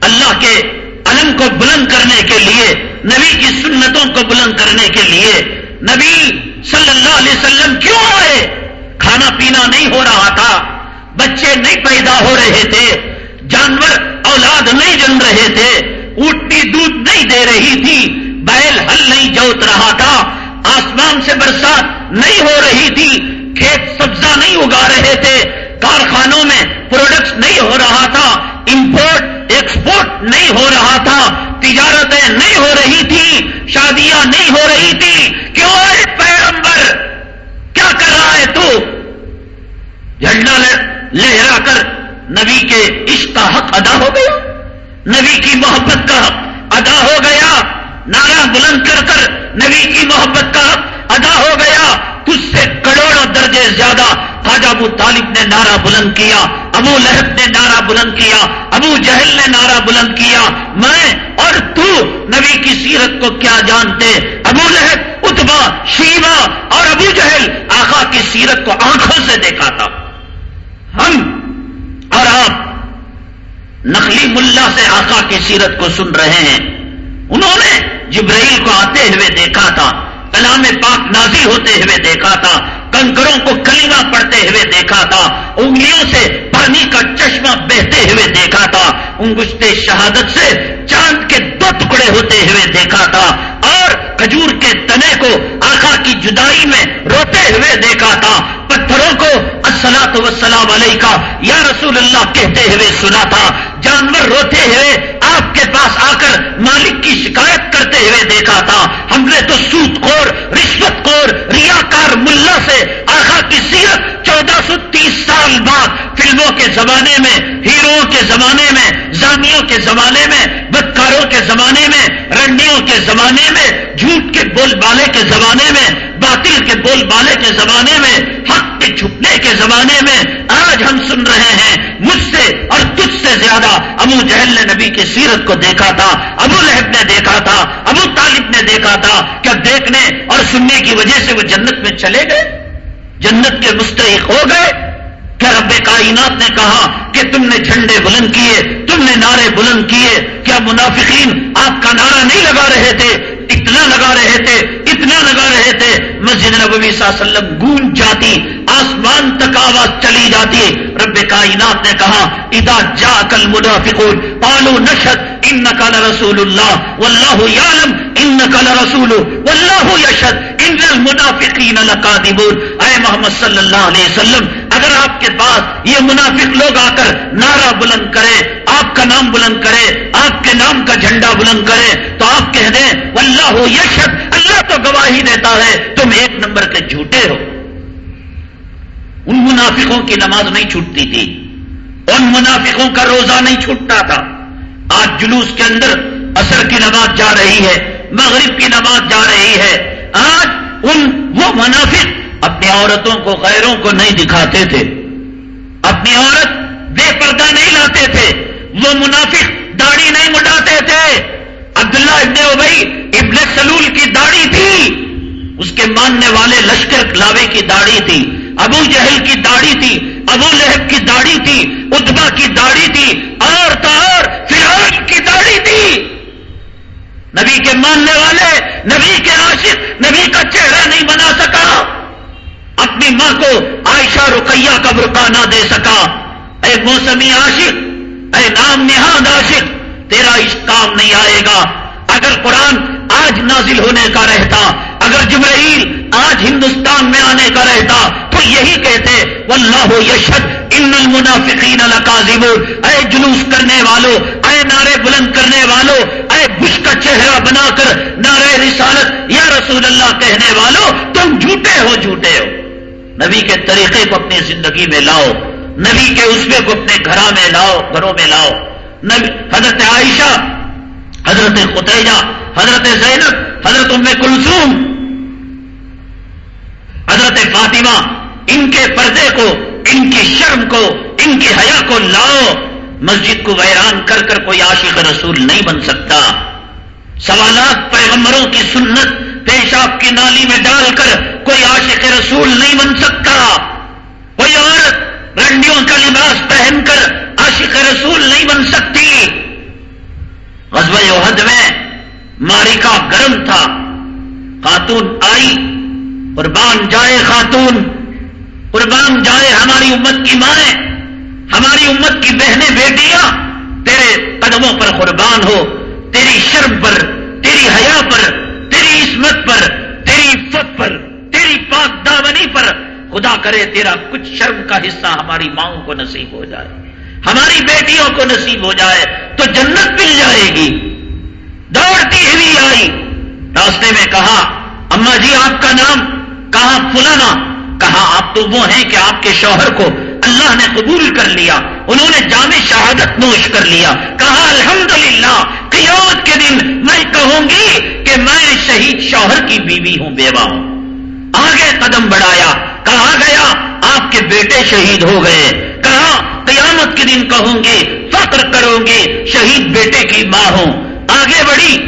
اللہ کے علم کو بلند کرنے کے لیے، نبی کی سنتوں کو بلند کرنے کے لیے نبی صلی اللہ علیہ وسلم کیوں آئے؟ کھانا پینا نہیں ہو رہا تھا، بچے نہیں پیدا ہو رہے تھے، جانور اولاد نہیں جن رہے تھے اٹھتی دودھ نہیں دے رہی تھی، بیل ہل نہیں جوت رہا تھا، آسمان سے برسات نہیں ہو رہی تھی، کھیت سبزہ نہیں اگا رہے تھے کارخانوں میں پروڈکٹس نہیں ہو رہا تھا امپورٹ ایکسپورٹ نہیں ہو رہا تھا، تجارتیں نہیں ہو رہی تھی، شادیاں نہیں ہو رہی تھی، کیوں ہے پیغمبر؟ کیا کر رہا ہے تو؟ جھنڈا لہرا کر نبی کے عشق کا حق ادا ہو گیا۔ نبی کی محبت کا حق ادا ہو گیا۔ نعرہ بلند کر کر نبی کی محبت کا حق ادا ہو گیا۔ تجھ سے کروڑوں درجے زیادہ خواجہ ابو طالب نے نعرہ بلند کیا، ابو لہب نے نعرہ بلند کیا، ابو جہل نے نعرہ بلند کیا۔ میں اور تو نبی کی سیرت کو کیا جانتے؟ ابو لہب اتبا شیوا اور ابو جہل آخا کی سیرت کو آنکھوں سے دیکھا تھا۔ ہم اور آپ نقلی ملا سے آقا کی سیرت کو سن رہے ہیں۔ انہوں نے جبرائیل کو آتے ہوئے دیکھا تھا، کلام پاک نازی ہوتے ہوئے دیکھا تھا۔ کنکروں کو کلیمہ پڑھتے ہوئے دیکھا تھا، انگلیوں سے پانی کا چشمہ بہتے ہوئے دیکھا تھا، انگشت شہادت سے چاند کے دو ٹکڑے ہوتے ہوئے دیکھا تھا اور کھجور کے تنے کو آخا کی جدائی میں روتے ہوئے دیکھا تھا۔ پتھروں کو السلاط وسلام علیہ کا یا رسول اللہ کہتے ہوئے سنا تھا، جانور روتے ہوئے آپ کے پاس آ کر مالک کی شکایت کرتے ہوئے دیکھا تھا۔ ہم نے تو سوت خور، رشوت خور، ریاکار ملا سے آخا کی سیرت چودہ سو تیس سال بعد فلموں کے زمانے میں ہیرو کے زمانے میں، زامیوں کے زمانے میں، بدکاروں کے زمانے میں، رنڈیوں کے زمانے میں، جھوٹ کے بول بالے کے زمانے میں باطل کے بول بالے کے زمانے میں، حق کے چھپنے کے زمانے میں آج ہم سن رہے ہیں، مجھ سے اور تجھ سے زیادہ ابو جہل نے نبی کی سیرت کو دیکھا تھا، ابو لہب نے دیکھا تھا، ابو طالب نے دیکھا تھا کیا دیکھنے اور سننے کی وجہ سے وہ جنت میں چلے گئے، جنت کے مستحق ہو گئے۔ کیا رب کائنات نے کہا کہ تم نے جھنڈے بلند کیے، تم نے نعرے بلند کیے، کیا منافقین آپ کا نعرہ نہیں لگا رہے تھے؟ اتنا لگا رہے تھے، اتنا لگا رہے تھے، مسجد نبوی صلی اللہ علیہ وسلم گونج جاتی، آسمان تک آواز چلی جاتی۔ رب کائنات نے کہا ادا جا کل منافقون پالو نشد ان نقل رسول اللہ واللہ یعلم ان نقل رسول واللہ یشد ان المنافقین لقادبون اے محمد صلی اللہ علیہ وسلم، اگر آپ کے پاس یہ منافق لوگ آ کر نعرہ بلند کرے آپ کا نام بلند کرے آپ کے نام کا جھنڈا بلند کرے تو آپ کہہ دیں اللہ ہو یشد اللہ تو گواہی دیتا ہے، تم ایک نمبر کے جھوٹے ہو۔ ان منافقوں کی نماز نہیں چھوٹتی تھی۔ ان منافقوں کا روزہ نہیں چھوٹتا تھا۔ آج جلوس کے اندر اثر کی نماز جا رہی ہے، مغرب کی نماز جا رہی ہے۔ آج ان وہ منافق اپنی عورتوں کو، غیروں کو نہیں دکھاتے تھے۔ اپنی عورت بے پردہ نہیں لاتے تھے۔ وہ منافق داڑھی نہیں مٹاتے تھے۔ عبداللہ ابن ابئی ابن سلول کی داڑھی تھی۔ اس کے ماننے والے لشکر لاوے کی داڑھی تھی۔ ابو جہل کی داڑھی تھی، ابو لہب کی داڑھی تھی ادبا کی داڑھی تھی اور تار فرحان کی داڑھی تھی۔ نبی کے ماننے والے، نبی کے عاشق، نبی کا چہرہ نہیں بنا سکا۔ اپنی ماں کو عائشہ رقیہ کا برقع نہ دے سکا۔ اے موسمی عاشق، اے نام نہاد عاشق تیرا اس کام نہیں آئے گا۔ اگر قرآن آج نازل ہونے کا رہتا، اگر جبرائیل آج ہندوستان میں آنے کا رہتا، تو یہی کہتے، واللہ یشد ان المنافقین لکاذبون۔ اے جلوس کرنے والوں اے نعرے بلند کرنے والوں اے بش کا چہرہ بنا کر نعرے رسالت، یا رسول اللہ کہنے والوں تم جھوٹے ہو جھوٹے ہو۔ نبی کے طریقے کو اپنی زندگی میں لاؤ، نبی کے عصبے کو اپنے گھروں میں لاؤ، گھروں میں لاؤ۔ حضرت عائشہ، حضرت خطیجہ حضرت زینب، حضرت ام کلثوم، حضرت فاطمہ، ان کے پردے کو، ان کی شرم کو، ان کی حیا کو لاؤ۔ مسجد کو ویران کر کر کوئی عاشق رسول نہیں بن سکتا۔ سوالات پیغمبروں کی سنت، پیشاب کی نالی میں ڈال کر کوئی عاشق رسول نہیں بن سکتا۔ کوئی عورت رنڈیوں کا لباس پہن کر عاشق رسول نہیں بن سکتی۔ غزب عہد میں مارکا گرم تھا۔ خاتون آئی، قربان جائے خاتون۔ قربان جائے ہماری امت کی مائیں، ہماری امت کی بہنیں، بیٹیاں۔ تیرے قدموں پر قربان ہو، تیری شرم پر، تیری حیا پر، تیری عصمت پر، تیری عفت پر، تیری پاک دامنی پر۔ خدا کرے تیرا کچھ شرم کا حصہ ہماری ماؤں کو نصیب ہو جائے۔ ہماری بیٹیوں کو نصیب ہو جائے تو جنت مل جائے گی۔ دوڑتی ہوئی آئی۔ راستے میں کہا، اما جی آپ کا نام کہا فلانا؟ کہا، آپ تو وہ ہیں کہ آپ کے شوہر کو اللہ نے قبول کر لیا۔ انہوں نے جامع شہادت نوش کر لیا۔ کہا، الحمدللہ، قیامت کے دن میں کہوں گی کہ میں شہید شوہر کی بیوی ہوں، بیوہ ہوں۔ آگے قدم بڑھایا۔ کہا گیا، آپ کے بیٹے شہید ہو گئے۔ طرح قیامت کے دن کہوں گی، فخر کروں گے شہید بیٹے کی ماں ہوں۔ آگے بڑھی۔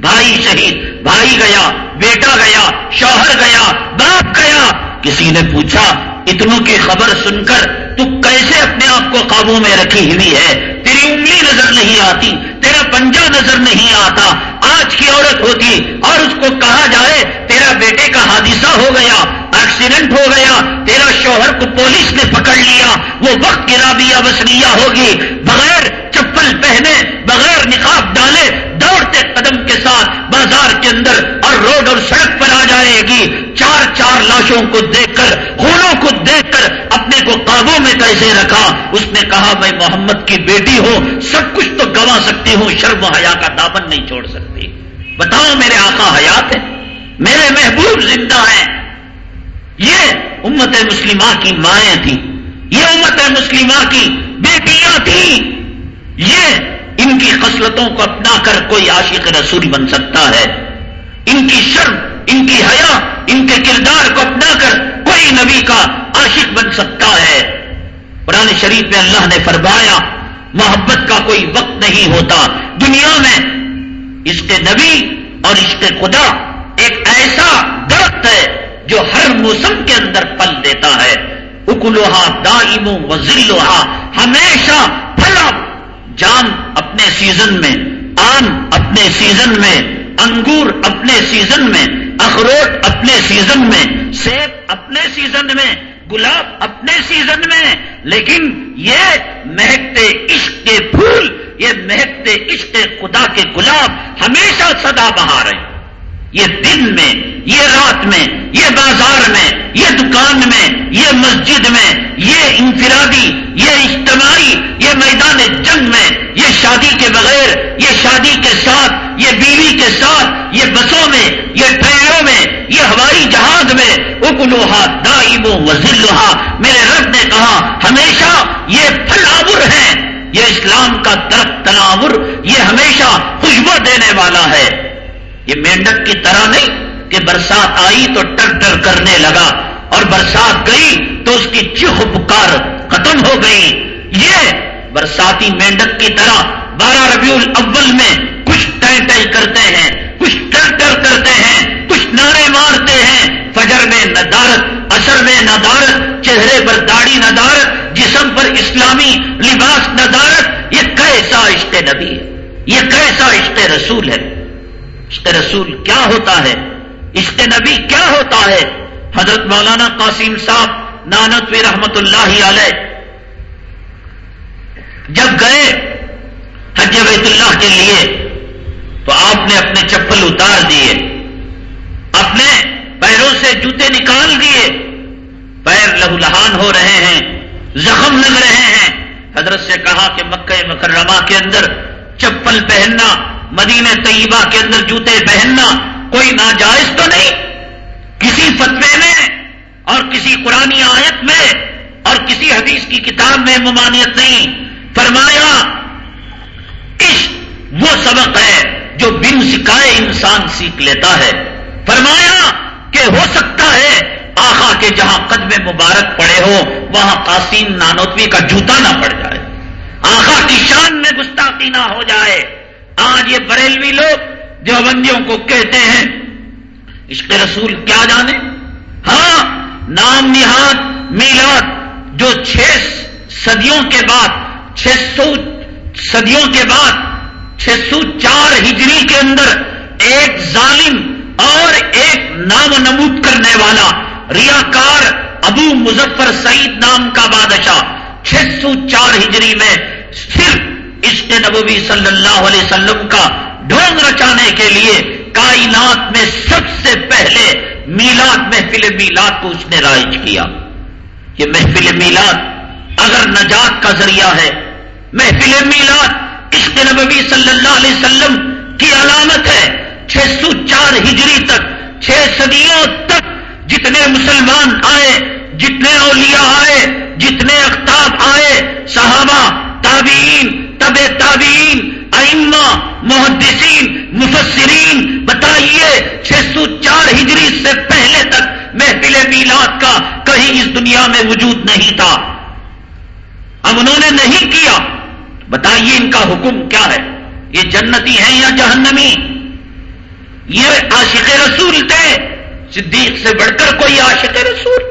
بھائی شہید، بھائی گیا، بیٹا گیا، شوہر گیا، باپ گیا۔ کسی نے پوچھا اتنوں کی خبر سن کر تو کیسے اپنے آپ کو قابو میں رکھی ہوئی ہے؟ تیری انگلی نظر نہیں آتی، تیرا پنجا نظر نہیں آتا۔ آج کی عورت ہوتی اور اس کو کہا جائے، تیرا بیٹے کا حادثہ ہو گیا ایکسیڈنٹ ہو گیا، تیرا شوہر کو پولیس نے پکڑ لیا، وہ وقت کی رابیہ وسلیہ ہوگی۔ بغیر چپل پہنے، بغیر نقاب ڈالے، دوڑتے قدم کے ساتھ بازار کے اندر اور روڈ اور سڑک پر آ جائے گی چار چار لاشوں کو دیکھ کر، خونوں کو دیکھ کر اپنے کو قابو میں کیسے رکھا؟ اس نے کہا، میں محمد کی بیٹی ہوں، سب کچھ تو گوا سکتی ہوں، شرم و حیا کا دامن نہیں چھوڑ سکتی۔ بتاؤ، میرے آقا حیات ہے میرے محبوب زندہ ہیں۔ یہ امت مسلمہ کی مائیں تھیں۔ یہ امت مسلمہ کی بیٹیاں تھیں۔ یہ ان کی خصلتوں کو اپنا کر کوئی عاشق رسول بن سکتا ہے۔ ان کی شرم، ان کی حیا، ان کے کردار کو اپنا کر کوئی نبی کا عاشق بن سکتا ہے۔ قرآن شریف میں اللہ نے فرمایا، محبت کا کوئی وقت نہیں ہوتا۔ دنیا میں اس کے نبی اور اس کے خدا ایک ایسا درخت ہے جو ہر موسم کے اندر پل دیتا ہے۔ اکلوہا دائم و ذلوہا ہمیشہ پھلا جام اپنے سیزن میں، آم اپنے سیزن میں، انگور اپنے سیزن میں، اخروٹ اپنے سیزن میں، سیب اپنے سیزن میں، گلاب اپنے سیزن میں، لیکن یہ مہکتے عشق کے پھول، یہ مہکتے عشق خدا کے گلاب ہمیشہ سدا بہار ہیں یہ دن میں، یہ رات میں، یہ بازار میں، یہ دکان میں، یہ مسجد میں، یہ انفرادی، یہ اجتماعی، یہ میدان جنگ میں، یہ شادی کے بغیر، یہ شادی کے ساتھ، یہ بیوی کے ساتھ، یہ بسوں میں، یہ ٹرینوں میں، یہ ہوائی جہاز میں، اکلوہا دائم وزلوہا۔ میرے رب نے کہا، ہمیشہ یہ پھل آور ہے یہ اسلام کا درخت تناور، یہ ہمیشہ خوشبو دینے والا ہے۔ یہ مینڈک کی طرح نہیں کہ برسات آئی تو ٹر ٹر کرنے لگا اور برسات گئی تو اس کی چیخ پکار ختم ہو گئی۔ یہ برساتی مینڈک کی طرح بارہ ربیع الاول میں کچھ ٹہ ٹہ کرتے ہیں، کچھ ٹر ٹر کرتے ہیں، کچھ نعرے مارتے ہیں۔ فجر میں ندارت اثر میں ندارت چہرے پر داڑھی ندارت جسم پر اسلامی لباس ندارت یہ کیسا عشق نبی ہے؟ یہ کیسا عشق رسول ہے؟ عشق رسول کیا ہوتا ہے؟ عشق نبی کیا ہوتا ہے؟ حضرت مولانا قاسم صاحب نانتوی رحمت اللہ علیہ جب گئے حج بیت اللہ کے لیے تو آپ نے اپنے چپل اتار دیے، اپنے پیروں سے جوتے نکال دیے، پیر لہو لہان ہو رہے ہیں، زخم لگ رہے ہیں۔ حضرت سے کہا کہ مکہ مکرمہ کے اندر چپل پہننا مدینہ طیبہ کے اندر جوتے پہننا کوئی ناجائز تو نہیں؟ کسی فتوے میں اور کسی قرآن آیت میں اور کسی حدیث کی کتاب میں ممانعت نہیں۔ فرمایا، عشق وہ سبق ہے جو بن سکھائے انسان سیکھ لیتا ہے۔ فرمایا کہ ہو سکتا ہے آخا کے جہاں قدم مبارک پڑے ہو وہاں قاسم نانوتوی کا جوتا نہ پڑ جائے۔ آخا کی شان میں گستاخی نہ ہو جائے۔ آج یہ بریلوی لوگ دیوبندیوں کو کہتے ہیں عشق رسول کیا جانے؟ ہاں نام نہاد میلاد، جو چھ صدیوں کے بعد، چھ سو، صدیوں کے بعد، چھ سو چار ہجری کے اندر ایک ظالم اور ایک نام نمود کرنے والا ریاکار ابو مظفر سعید نام کا بادشاہ، چھ سو چار ہجری میں صرف عشق نبوی صلی اللہ علیہ وسلم کا ڈھونگ رچانے کے لیے کائنات میں سب سے پہلے میلاد محفل میلاد کو اس نے رائج کیا۔ یہ محفل میلاد اگر نجات کا ذریعہ ہے، محفل میلاد عشق نبوی صلی اللہ علیہ وسلم کی علامت ہے۔ چھ سو چار ہجری تک، چھ صدیوں تک جتنے مسلمان آئے، جتنے اولیاء آئے، جتنے اختاب آئے، صحابہ، تابعین طب تابعین ائمہ، محدثین، مفسرین، بتائیے چھ سو چار ہجری سے پہلے تک محفل میلاد کا کہیں اس دنیا میں وجود نہیں تھا۔ اب انہوں نے نہیں کیا۔ بتائیے ان کا حکم کیا ہے؟ یہ جنتی ہیں یا جہنمی؟ یہ عاشق رسول تھے۔ صدیق سے بڑھ کر کوئی عاشق رسول،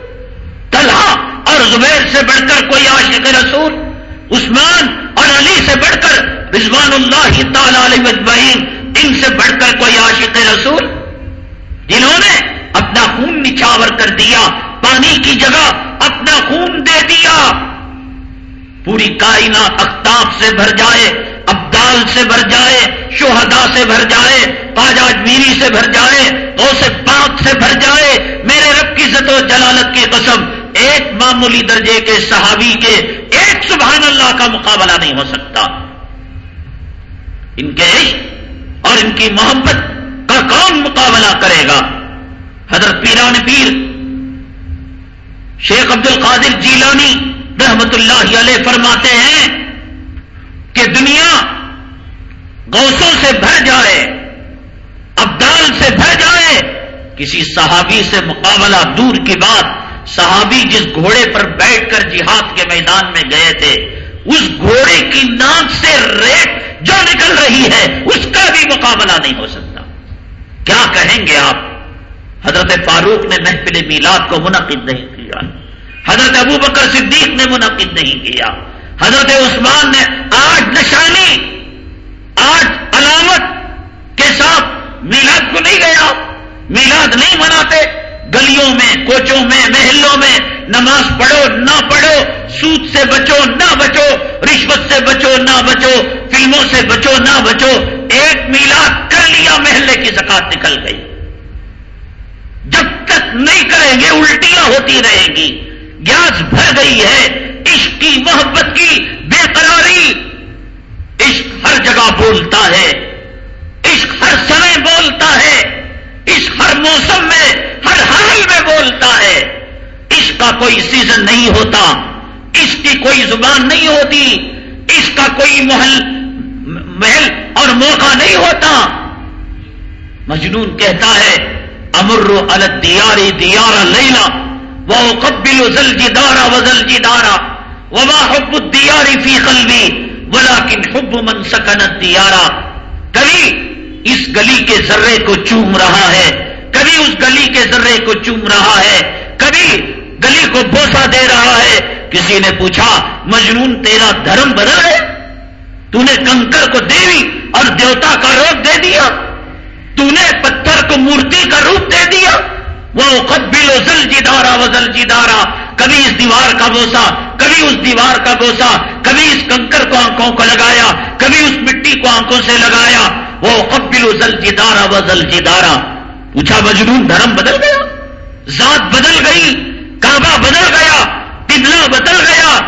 طلحہ اور زبیر سے بڑھ کر کوئی عاشق رسول۔ عثمان اور علی سے بڑھ کر رضوان اللہ تعالی علیہ مجمعین ان سے بڑھ کر کوئی عاشق رسول؟ جنہوں نے اپنا خون نچھاور کر دیا، پانی کی جگہ اپنا خون دے دیا۔ پوری کائنات اختاب سے بھر جائے، ابدال سے بھر جائے، شہدا سے بھر جائے پاجا میری سے بھر جائے او سے پاک سے بھر جائے۔ میرے رب کی زد و جلالت کی قسم ایک معمولی درجے کے صحابی کے ایک سبحان اللہ کا مقابلہ نہیں ہو سکتا۔ ان کے عشق اور ان کی محبت کا کون مقابلہ کرے گا؟ حضرت پیران پیر شیخ عبد القادر جیلانی رحمت اللہ علیہ فرماتے ہیں کہ دنیا گوسوں سے بھر جائے، ابدال سے بھر جائے، کسی صحابی سے مقابلہ دور کی بات صحابی جس گھوڑے پر بیٹھ کر جہاد کے میدان میں گئے تھے، اس گھوڑے کی ناک سے ریت جو نکل رہی ہے، اس کا بھی مقابلہ نہیں ہو سکتا۔ کیا کہیں گے آپ؟ حضرت فاروق نے محفل میلاد کو منعقد نہیں کیا۔ حضرت ابو بکر صدیق نے منعقد نہیں کیا۔ حضرت عثمان نے آج نشانی آج علامت کے ساتھ میلاد کو نہیں گیا۔ میلاد نہیں مناتے۔ گلیوں میں، کوچوں میں، محلوں میں نماز پڑھو، نہ پڑھو، سود سے بچو، نہ بچو، رشوت سے بچو، نہ بچو، فلموں سے بچو، نہ بچو، ایک میلاد کر لیا، محلے کی زکات نکل گئی۔ جب تک نہیں کریں گے، الٹیاں ہوتی رہیں گی۔ گیس بھر گئی ہے، عشق کی محبت کی بے قراری۔ عشق ہر جگہ بولتا ہے۔ عشق ہر سمے بولتا ہے۔ عشق ہر موسم میں، ہر حال میں بولتا ہے۔ عشق کا کوئی سیزن نہیں ہوتا۔ عشق کی کوئی زبان نہیں ہوتی۔ عشق کا کوئی محل محل اور موقع نہیں ہوتا۔ مجنون کہتا ہے، امر الگ دیارا لینا وہ قبل زل جی دارا وزل جی دارا وبا حب دیاری فی قلبی ولا کن حب من سکنت دیارا کبھی اس گلی کے ذرے کو چوم رہا ہے کبھی اس گلی کے ذرے کو چوم رہا ہے کبھی گلی کو بوسا دے رہا ہے کسی نے پوچھا مجنون تیرا دھرم بدل ہے تو نے کنکر کو دیوی اور دیوتا کا روپ دے دیا تو نے پتھر کو مورتی کا روپ دے دیا وہ قبل و زل جی دارا وزل جی دارا کبھی اس دیوار کا بوسا کبھی اس دیوار کا بوسا کبھی اس کنکر کو آنکھوں کو لگایا، کبھی اس مٹی کو آنکھوں سے لگایا وہ قبل و زل جی دارا وزل جی دارا پوچھا، مجنون، دھرم بدل گیا؟ ذات بدل گئی، کعبہ بدل گیا، قبلہ بدل گیا،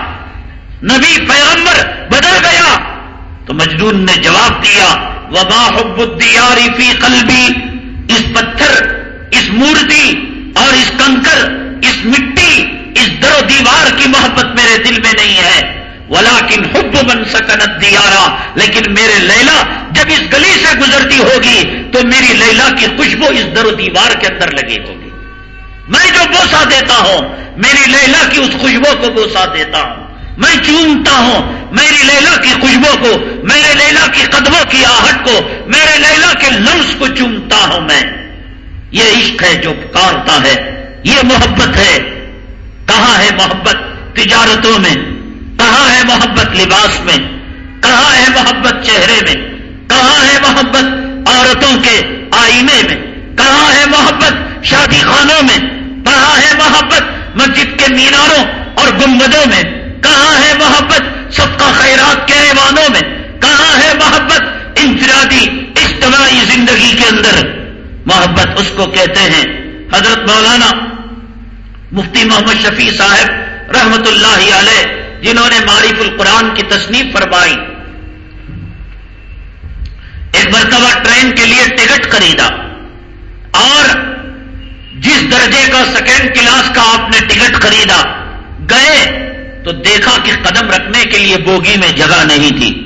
نبی پیغمبر بدل گیا۔ تو مجنون نے جواب دیا وبا حب الدیاری فی قلبی اس پتھر، اس مورتی اور اس کنکر، اس مٹی، اس در و دیوار کی محبت میرے دل میں نہیں ہے۔ ولاکن حب بن سکنت دیارا، لیکن میرے لیلا جب اس گلی سے گزرتی ہوگی تو میری لیلا کی خوشبو اس در و دیوار کے اندر لگی ہوگی۔ میں جو بوسا دیتا ہوں، میری لیلا کی اس خوشبو کو بوسا دیتا ہوں۔ میں چومتا ہوں، میری لیلا کی خوشبو کو، میرے لیلا کی قدموں کی آہٹ کو، میرے لیلا کے لمس کو چومتا ہوں میں۔ یہ عشق ہے جو پکارتا ہے، یہ محبت ہے۔ کہاں ہے محبت؟ تجارتوں میں۔ کہاں ہے محبت لباس میں؟ کہاں ہے محبت چہرے میں؟ کہاں ہے محبت عورتوں کے آئینے میں؟ کہاں ہے محبت شادی خانوں میں؟ کہاں ہے محبت مسجد کے میناروں اور گنبدوں میں؟ کہاں ہے محبت سب کا خیرات کے ایوانوں میں؟ کہاں ہے محبت انفرادی اجتماعی زندگی کے اندر؟ محبت اس کو کہتے ہیں حضرت مولانا مفتی محمد شفیع صاحب رحمت اللہ علیہ جنہوں نے معریف القرآن کی تصنیف فرمائی، ایک مرتبہ ٹرین کے لیے ٹکٹ خریدا اور جس درجے کا سیکنڈ کلاس کا آپ نے ٹکٹ خریدا، گئے تو دیکھا کہ قدم رکھنے کے لیے بوگی میں جگہ نہیں تھی۔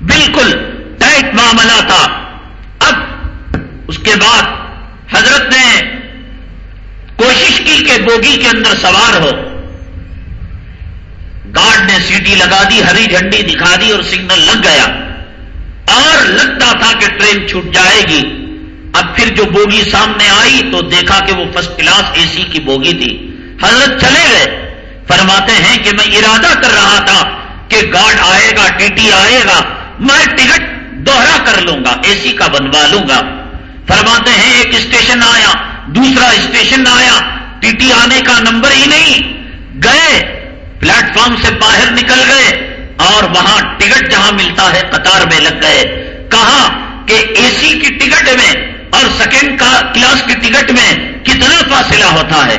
بالکل ٹائٹ معاملہ تھا۔ اب اس کے بعد حضرت نے کوشش کی کہ بوگی کے اندر سوار ہو۔ گارڈ نے سیٹی لگا دی، ہری جھنڈی دکھا دی اور سگنل لگ گیا۔ اور لگتا تھا کہ ٹرین چھوٹ جائے گی۔ اب پھر جو بوگی سامنے آئی تو دیکھا کہ وہ فرسٹ کلاس اے سی کی بوگی تھی۔ حضرت چلے گئے۔ فرماتے ہیں کہ میں ارادہ کر رہا تھا کہ گارڈ آئے گا، ٹی ٹی آئے گا، میں ٹکٹ دوہرا کر لوں گا اے سی کا بنوا لوں گا۔ فرماتے ہیں ایک اسٹیشن آیا، دوسرا اسٹیشن آیا، ٹی ٹی آنے کا نمبر ہی نہیں۔ گئے۔ پلیٹ فارم سے باہر نکل گئے اور وہاں ٹکٹ جہاں ملتا ہے قطار میں لگ گئے۔ کہا کہ اے سی کی ٹکٹ میں اور سیکنڈ کلاس کی ٹکٹ میں کتنا فاصلہ ہوتا ہے؟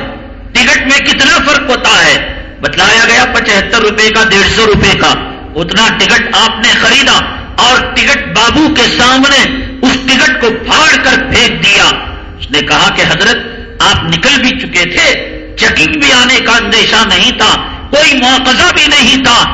ٹکٹ میں کتنا فرق ہوتا ہے؟ بتلایا گیا پچہتر روپے کا، ڈیڑھ سو روپے کا۔ اتنا ٹکٹ آپ نے خریدا اور ٹکٹ بابو کے سامنے اس ٹکٹ کو پھاڑ کر پھینک دیا۔ اس نے کہا کہ حضرت، آپ نکل بھی چکے تھے۔ چیکنگ بھی آنے کا اندیشہ نہیں تھا کوئی موقع بھی نہیں تھا۔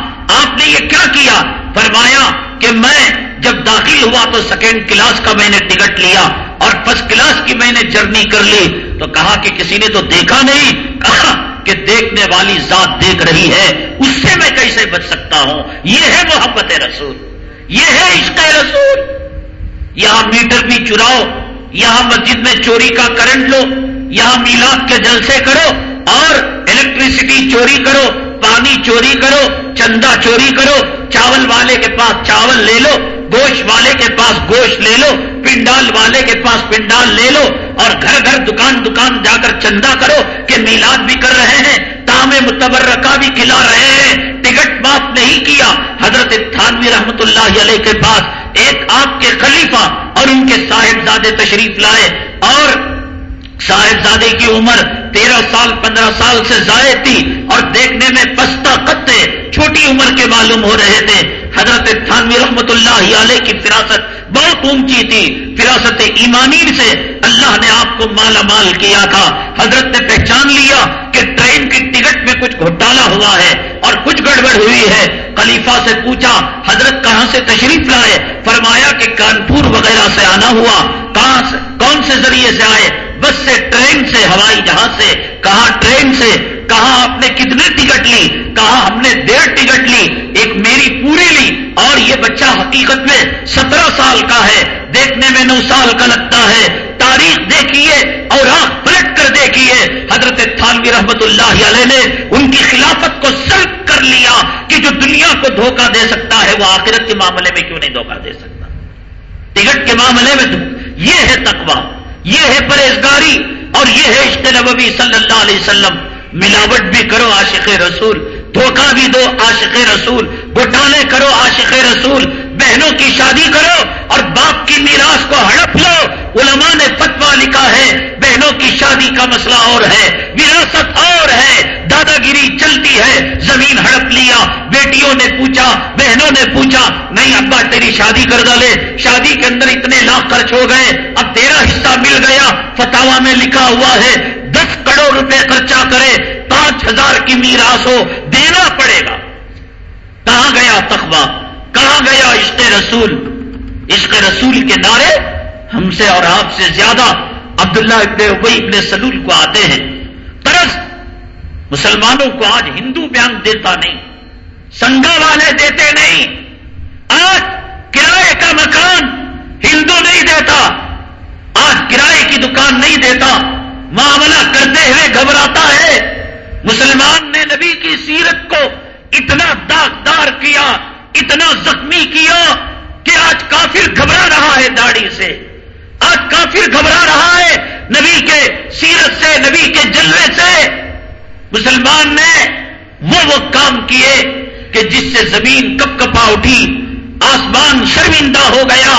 آپ نے یہ کیا کیا؟ فرمایا کہ میں جب داخل ہوا تو سیکنڈ کلاس کا میں نے ٹکٹ لیا اور فرسٹ کلاس کی میں نے جرنی کر لی۔ تو کہا کہ کسی نے تو دیکھا نہیں، کہا کہ دیکھنے والی ذات دیکھ رہی ہے۔ اس سے میں کیسے بچ سکتا ہوں؟ یہ ہے محبت رسول۔ یہ ہے عشق رسول۔ یہاں میٹر بھی چراؤ، یہاں مسجد میں چوری کا کرنٹ لو، یہاں میلاد کے جلسے کرو اور الیکٹریسٹی چوری کرو۔ پانی چوری کرو، چندہ چوری کرو، چاول والے کے پاس چاول لے لو، گوشت والے کے پاس گوشت لے لو، پنڈال والے کے پاس پنڈال لے لو، اور گھر گھر دکان دکان جا کر چندہ کرو کہ میلاد بھی کر رہے ہیں، تام متبرکہ بھی کھلا رہے ہیں۔ ٹکٹ معاف نہیں کیا۔ حضرت تھانوی رحمت اللہ علیہ کے پاس ایک آپ کے خلیفہ اور ان کے صاحبزادے تشریف لائے اور صاحبزادے کی عمر تیرہ سال، پندرہ سال سے زائد تھی اور دیکھنے میں پستہ قطے چھوٹی عمر کے معلوم ہو رہے تھے۔ حضرت تھانوی رحمت اللہ علیہ کی فراست بہت اونچی تھی۔ فراست ایمانی سے اللہ نے آپ کو مالا مال کیا تھا۔ حضرت نے پہچان لیا کہ ٹرین کی ٹکٹ میں کچھ گھوٹالا ہوا ہے اور کچھ گڑبڑ ہوئی ہے۔ خلیفہ سے پوچھا، حضرت کہاں سے تشریف لائے؟ فرمایا کہ کانپور وغیرہ سے آنا ہوا۔ کہاں سے کون سے ذریعے سے آئے؟ بس سے ٹرین سے، ہوائی جہاز سے، کہاں ٹرین سے کہا آپ نے کتنے ٹکٹ لی کہا ہم نے ڈیڑھ ٹکٹ لی، ایک میری پوری لی۔ اور یہ بچہ حقیقت میں سترہ سال کا ہے، دیکھنے میں نو سال کا لگتا ہے۔ تاریخ دیکھیے اور آنکھ پلٹ کر دیکھیے۔ حضرت تھانوی رحمت اللہ علیہ نے ان کی خلافت کو سلب کر لیا کہ جو دنیا کو دھوکہ دے سکتا ہے، وہ آخرت کے معاملے میں کیوں نہیں دھوکہ دے سکتا؟ ٹکٹ کے معاملے میں یہ ہے تقوی۔ یہ ہے پرہیزگاری اور یہ ہے عشق نبوی صلی اللہ علیہ وسلم۔ ملاوٹ بھی کرو عاشق رسول، دھوکہ بھی دو عاشق رسول گھٹالے کرو عاشق رسول، بہنوں کی شادی کرو اور باپ کی میراث کو ہڑپ لو۔ علماء نے فتوا لکھا ہے، بہنوں کی شادی کا مسئلہ اور ہے، وراثت اور ہے۔ دادا گیری چلتی ہے، زمین ہڑپ لیا، بیٹیوں نے پوچھا، بہنوں نے پوچھا نہیں تیری شادی کر ڈالے۔ شادی کے اندر اتنے لاکھ خرچ ہو گئے، اب تیرا حصہ مل گیا۔ فتوا میں لکھا ہوا ہے، دس کروڑ روپے خرچہ کرے، پانچ ہزار کی میراث ہو، دینا پڑے گا۔ کہاں گیا تخبہ کہاں گیا عشق رسول؟ عشق رسول کے نعرے ہم سے اور آپ سے زیادہ۔ عبداللہ ابن ابئی ابن سلول کو آتے ہیں۔ طرز مسلمانوں کو آج ہندو بیان دیتا نہیں، سنگا والے دیتے نہیں۔ آج کرائے کا مکان ہندو نہیں دیتا آج کرائے کی دکان نہیں دیتا، معاملہ کرتے ہوئے گھبراتا ہے۔ مسلمان نے نبی کی سیرت کو اتنا داغدار کیا، اتنا زخمی کیا کہ آج کافر گھبرا رہا ہے داڑھی سے۔ آج کافر گھبرا رہا ہے نبی کے سیرت سے، نبی کے جلوے سے۔ مسلمان نے وہ وہ کام کیے کہ جس سے زمین کپ کپا اٹھی آسمان شرمندہ ہو گیا،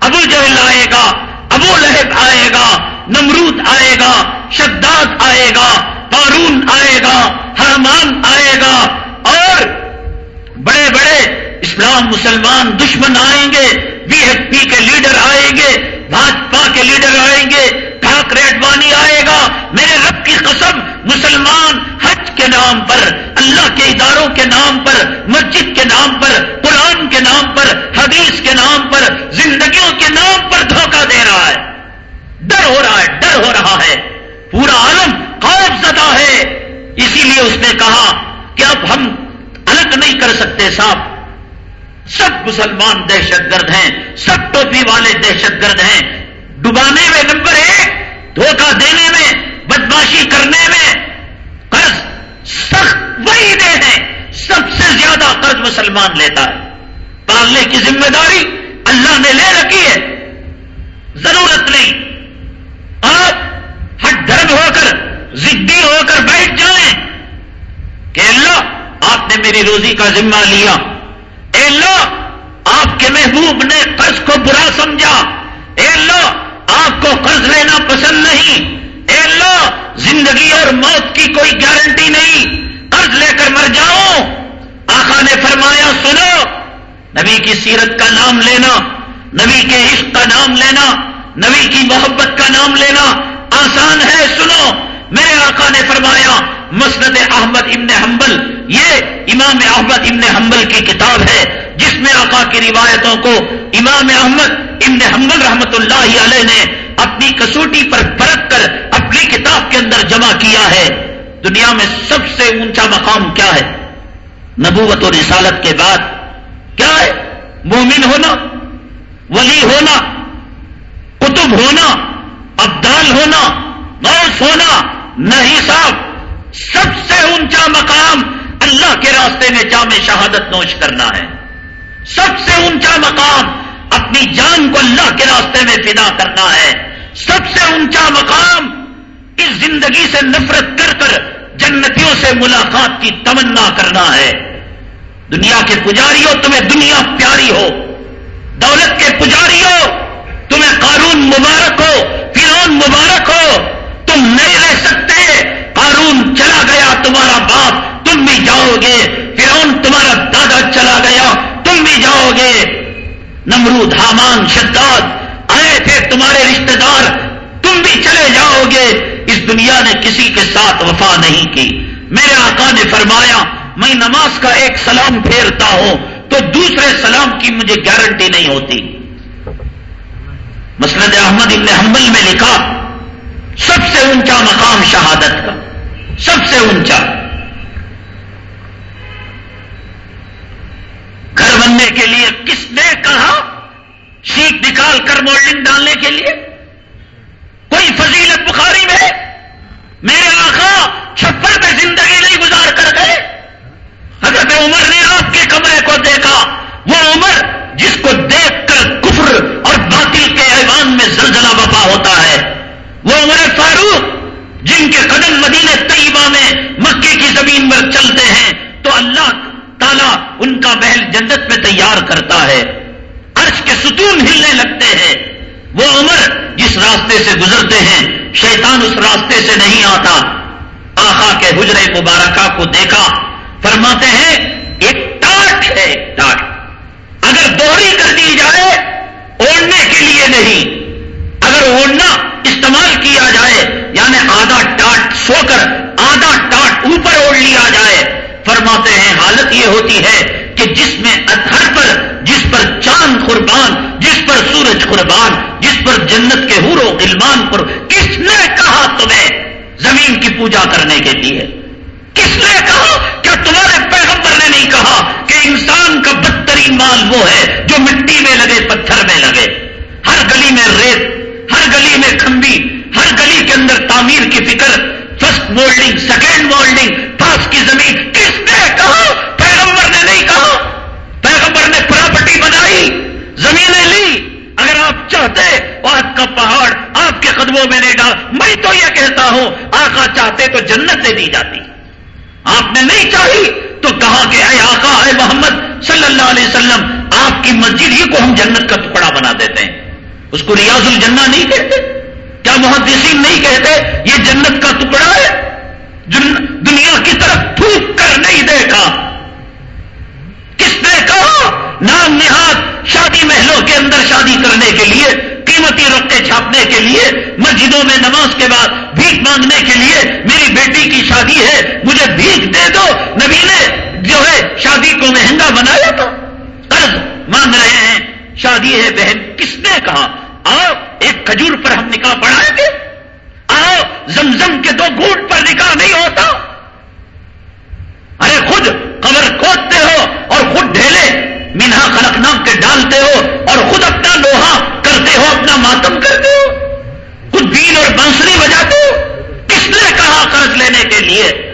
ابو جہل آئے گا، ابو لہب آئے گا، نمرود آئے گا، شداد آئے گا، قارون آئے گا، حرمان آئے گا، اور بڑے بڑے اسلام مسلمان دشمن آئیں گے، بی ایس پی کے لیڈر آئیں گے، بھاجپا کے لیڈر آئیں گے ٹھاک ریڈوانی آئے گا۔ میرے رب کی قسم، مسلمان حج کے نام پر، اللہ کے اداروں کے نام پر، مسجد کے نام پر، قرآن کے نام پر، حدیث کے نام پر، زندگیوں کے نام پر دھوکہ دے رہا ہے۔ ڈر ہو رہا ہے، ڈر ہو رہا ہے۔ پورا عالم خوف زدہ ہے۔ اسی لیے اس نے کہا کہ اب ہم الگ نہیں کر سکتے صاحب۔ سب مسلمان دہشت گرد ہیں، سب ٹوپی والے دہشت گرد ہیں۔ ڈبانے میں نمبر ایک دھوکہ دینے میں، بدماشی کرنے میں۔ قرض سخت وہی دے ہیں، سب سے زیادہ قرض مسلمان لیتا ہے۔ پالنے کی ذمہ داری اللہ نے لے رکھی ہے۔ ضرورت نہیں۔ آپ ہٹ درد ہو کر ضدی ہو کر بیٹھ جائیں کہ اللہ، آپ نے میری روزی کا ذمہ لیا۔ اے اللہ، آپ کے محبوب نے قرض کو برا سمجھا۔ اے اللہ، آپ کو قرض لینا پسند نہیں۔ اے اللہ، زندگی اور موت کی کوئی گارنٹی نہیں۔ قرض لے کر مر جاؤ۔ آخا نے فرمایا، سنو۔ نبی کی سیرت کا نام لینا، نبی کے عشق کا نام لینا، نبی کی محبت کا نام لینا آسان ہے، سنو۔ میرے آقا نے فرمایا مسند احمد ابن حنبل، یہ امام احمد ابن حنبل کی کتاب ہے، جس میں آقا کی روایتوں کو امام احمد ابن حنبل رحمت اللہ علیہ نے اپنی کسوٹی پر پرت کر اپنی کتاب کے اندر جمع کیا ہے۔ دنیا میں سب سے اونچا مقام کیا ہے؟ نبوت و رسالت کے بعد۔ کیا ہے؟ مومن ہونا، ولی ہونا، قطب ہونا، ابدال ہونا غوث ہونا نہیں صاحب سب سے اونچا مقام اللہ کے راستے میں جامع شہادت نوش کرنا ہے۔ سب سے اونچا مقام اپنی جان کو اللہ کے راستے میں فدا کرنا ہے۔ سب سے اونچا مقام اس زندگی سے نفرت کر کر جنتیوں سے ملاقات کی تمنا کرنا ہے۔ دنیا کے پجاریوں تمہیں دنیا پیاری ہو۔ دولت کے پجاریوں تمہیں قارون مبارک ہو۔ فرون مبارک ہو۔ تم نہیں رہ سکتے۔ قارون چلا گیا، تمہارا باپ، تم بھی جاؤ گے۔ فرون تمہارا دادا چلا گیا، تم بھی جاؤ گے۔ نمرود، حامان، شداد، آئے تھے تمہارے رشتہ دار تم بھی چلے جاؤ گے۔ اس دنیا نے کسی کے ساتھ وفا نہیں کی۔ میرے آقا نے فرمایا، میں نماز کا ایک سلام پھیرتا ہوں، تو دوسرے سلام کی مجھے گارنٹی نہیں ہوتی۔ مسند احمد ابن حنبل میں لکھا، سب سے اونچا مقام شہادت کا۔ سب سے اونچا۔ گھر بننے کے لیے کس نے کہا؟ شیٹ نکال کر مولڈنگ ڈالنے کے لیے۔ کوئی فضیلت بخاری میں؟ میرے آخا چھپر میں زندگی نہیں گزار کر گئے۔ حضرت عمر نے آپ کے کمرے کو دیکھا۔ وہ عمر جس کو دیکھ کر کفر اور باطل کے ایوان میں زلزلہ وفا ہوتا ہے۔ وہ عمر فاروق جن کے قدم مدینہ طیبہ میں مکے کی زمین پر چلتے ہیں، تو اللہ تعالیٰ ان کا محل جنت میں تیار کرتا ہے۔ عرش کے ستون ہلنے لگتے ہیں۔ وہ عمر جس راستے سے گزرتے ہیں، شیطان اس راستے سے نہیں آتا۔ آخا کے حجر مبارکہ کو دیکھا، فرماتے ہیں، ایک ٹاٹ ہے ٹاٹ اگر دوہری کر دی جائے، اوڑھنے کے لیے نہیں۔ اگر اوڑھنا استعمال کیا جائے یعنی آدھا ٹاٹ سو کر، آدھا ٹاٹ اوپر اوڑھ لیا جائے، فرماتے ہیں، حالت یہ ہوتی ہے کہ جس میں اتھر پر، جس پر چاند قربان، جس پر سورج قربان، جس پر جنت کے حور و غلمان پر، کس نے کہا تمہیں زمین کی پوجا کرنے کے لیے؟ کس نے کہا؟ کیا تمہارے پیغمبر نے نہیں کہا کہ انسان کا بدترین مال وہ ہے جو مٹی میں لگے، پتھر میں لگے؟ ہر گلی میں ریت ہر گلی میں کھمبی ہر گلی کے اندر تعمیر کی فکر فرسٹ مولڈنگ سیکنڈ مولڈنگ پاس کی زمین، کس نے کہا؟ پیغمبر نے نہیں کہا۔ پیغمبر نے پراپرٹی بنائی، زمینیں لی۔ اگر آپ چاہتے آپ کا پہاڑ آپ کے قدموں میں نہیں ڈال، میں تو یہ کہتا ہوں، آقا چاہتے تو جنت دے دی جاتی۔ آپ نے نہیں چاہی تو کہا کہ اے آقا، اے محمد صلی اللہ علیہ وسلم، آپ کی مسجد ہی کو ہم جنت کا ٹکڑا بنا دیتے ہیں۔ اس کو ریاض الجنہ نہیں کہتے؟ کیا محدثین نہیں کہتے یہ جنت کا ٹکڑا ہے؟ دنیا کی طرف تھوک کر نہیں دیکھا۔ کس نے کہا؟ نام نہاد شادی محلوں کے اندر شادی کرنے کے لیے، قیمتی رقطے چھاپنے کے لیے، مسجدوں میں نماز کے بعد بھیک مانگنے کے لیے میری بیٹی کی شادی ہے، مجھے بھیک دے دو۔ نبی نے جو ہے شادی کو مہنگا بنایا تھا۔ قرض مانگ رہے ہیں۔ شادی ہے بہن، کس نے کہا؟ آؤ، ایک کھجور پر ہم نکاح پڑھائیں گے آؤ، زمزم کے دو گوٹ پر نکاح نہیں ہوتا۔ ارے خود قبر کھودتے ہو اور خود ڈھیلے مینہ خلق نام کے ڈالتے ہو اور خود اپنا لوہا کرتے ہو، اپنا ماتم کرتے ہو۔ خود بیل اور بنسری بجاتے ہو۔ کس نے کہا قرض لینے کے لیے؟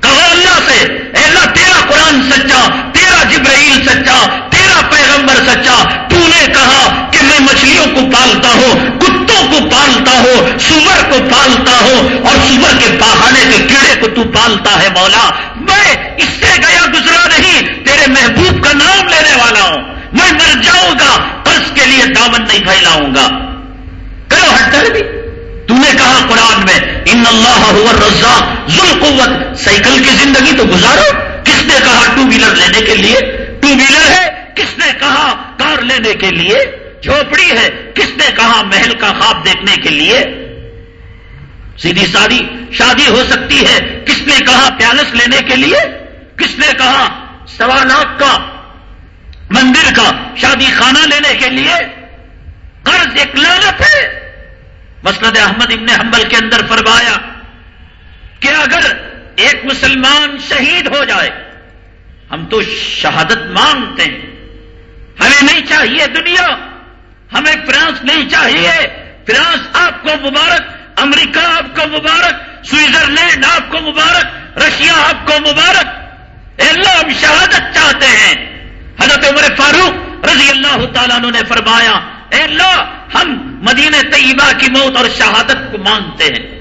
کہو اللہ سے، اے اللہ تیرا قرآن سچا، تیرا جبرائیل سچا، تیرا پیغمبر سچا تو نے کہا کہ میں مچھلیوں کو پالتا ہوں، کتوں کو پالتا ہوں، سور کو پالتا ہوں، اور سور کے پہانے کے کیڑے کو تو پالتا ہے مولا۔ میں اس سے گیا گزرا نہیں، تیرے محبوب کا نام لینے والا ہوں۔ میں مر جاؤں گا، قرض کے لیے دامن نہیں پھیلاؤں گا۔ کرو ہٹ بھی۔ تم نے کہا قرآن میں، ان اللہ ہوا رزا ظلم قوت سائیکل کی زندگی تو گزارو، کس نے کہا ٹو ویلر لینے کے لیے؟ ٹو ویلر ہے، کس نے کہا کار لینے کے لیے؟ جھوپڑی ہے، کس نے کہا محل کا خواب دیکھنے کے لیے؟ سیدھی سادی شادی ہو سکتی ہے، کس نے کہا پیالس لینے کے لیے؟ کس نے کہا سوا لاکھ کا، مندر کا، شادی خانہ لینے کے لیے؟ قرض ایک لانت ہے مسند احمد ابن حنبل کے اندر فرمایا کہ اگر ایک مسلمان شہید ہو جائے، ہم تو شہادت مانگتے ہیں۔ ہمیں نہیں چاہیے دنیا، ہمیں فرانس نہیں چاہیے۔ فرانس آپ کو مبارک، امریکہ آپ کو مبارک، سوئٹزرلینڈ آپ کو مبارک، رشیا آپ کو مبارک۔ اللہ، ہم شہادت چاہتے ہیں۔ حضرت عمر فاروق رضی اللہ تعالیٰ نے فرمایا، اے اللہ ہم مدینہ طیبہ کی موت اور شہادت کو مانگتے ہیں۔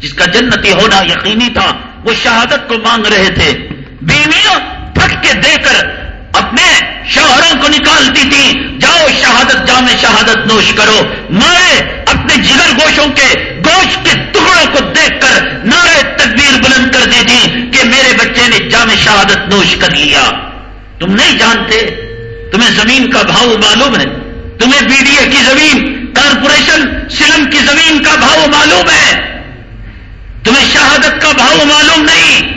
جس کا جنتی ہونا یقینی تھا، وہ شہادت کو مانگ رہے تھے۔ بیویاں تھک کے دے کر اپنے شوہروں کو نکالتی تھی۔ جاؤ شہادت، جامع شہادت نوش کرو۔ مارے اپنے جگر گوشوں کے گوشت کے ٹکڑوں کو دیکھ کر نعرے تکبیر بلند کر دی تھی کہ میرے بچے نے جامع شہادت نوش کر لیا۔ تم نہیں جانتے؟ تمہیں زمین کا بھاؤ معلوم ہے۔ تمہیں بی ڈی اے کی زمین، کارپوریشن سلم کی زمین کا بھاؤ معلوم ہے۔ تمہیں شہادت کا بھاؤ معلوم نہیں۔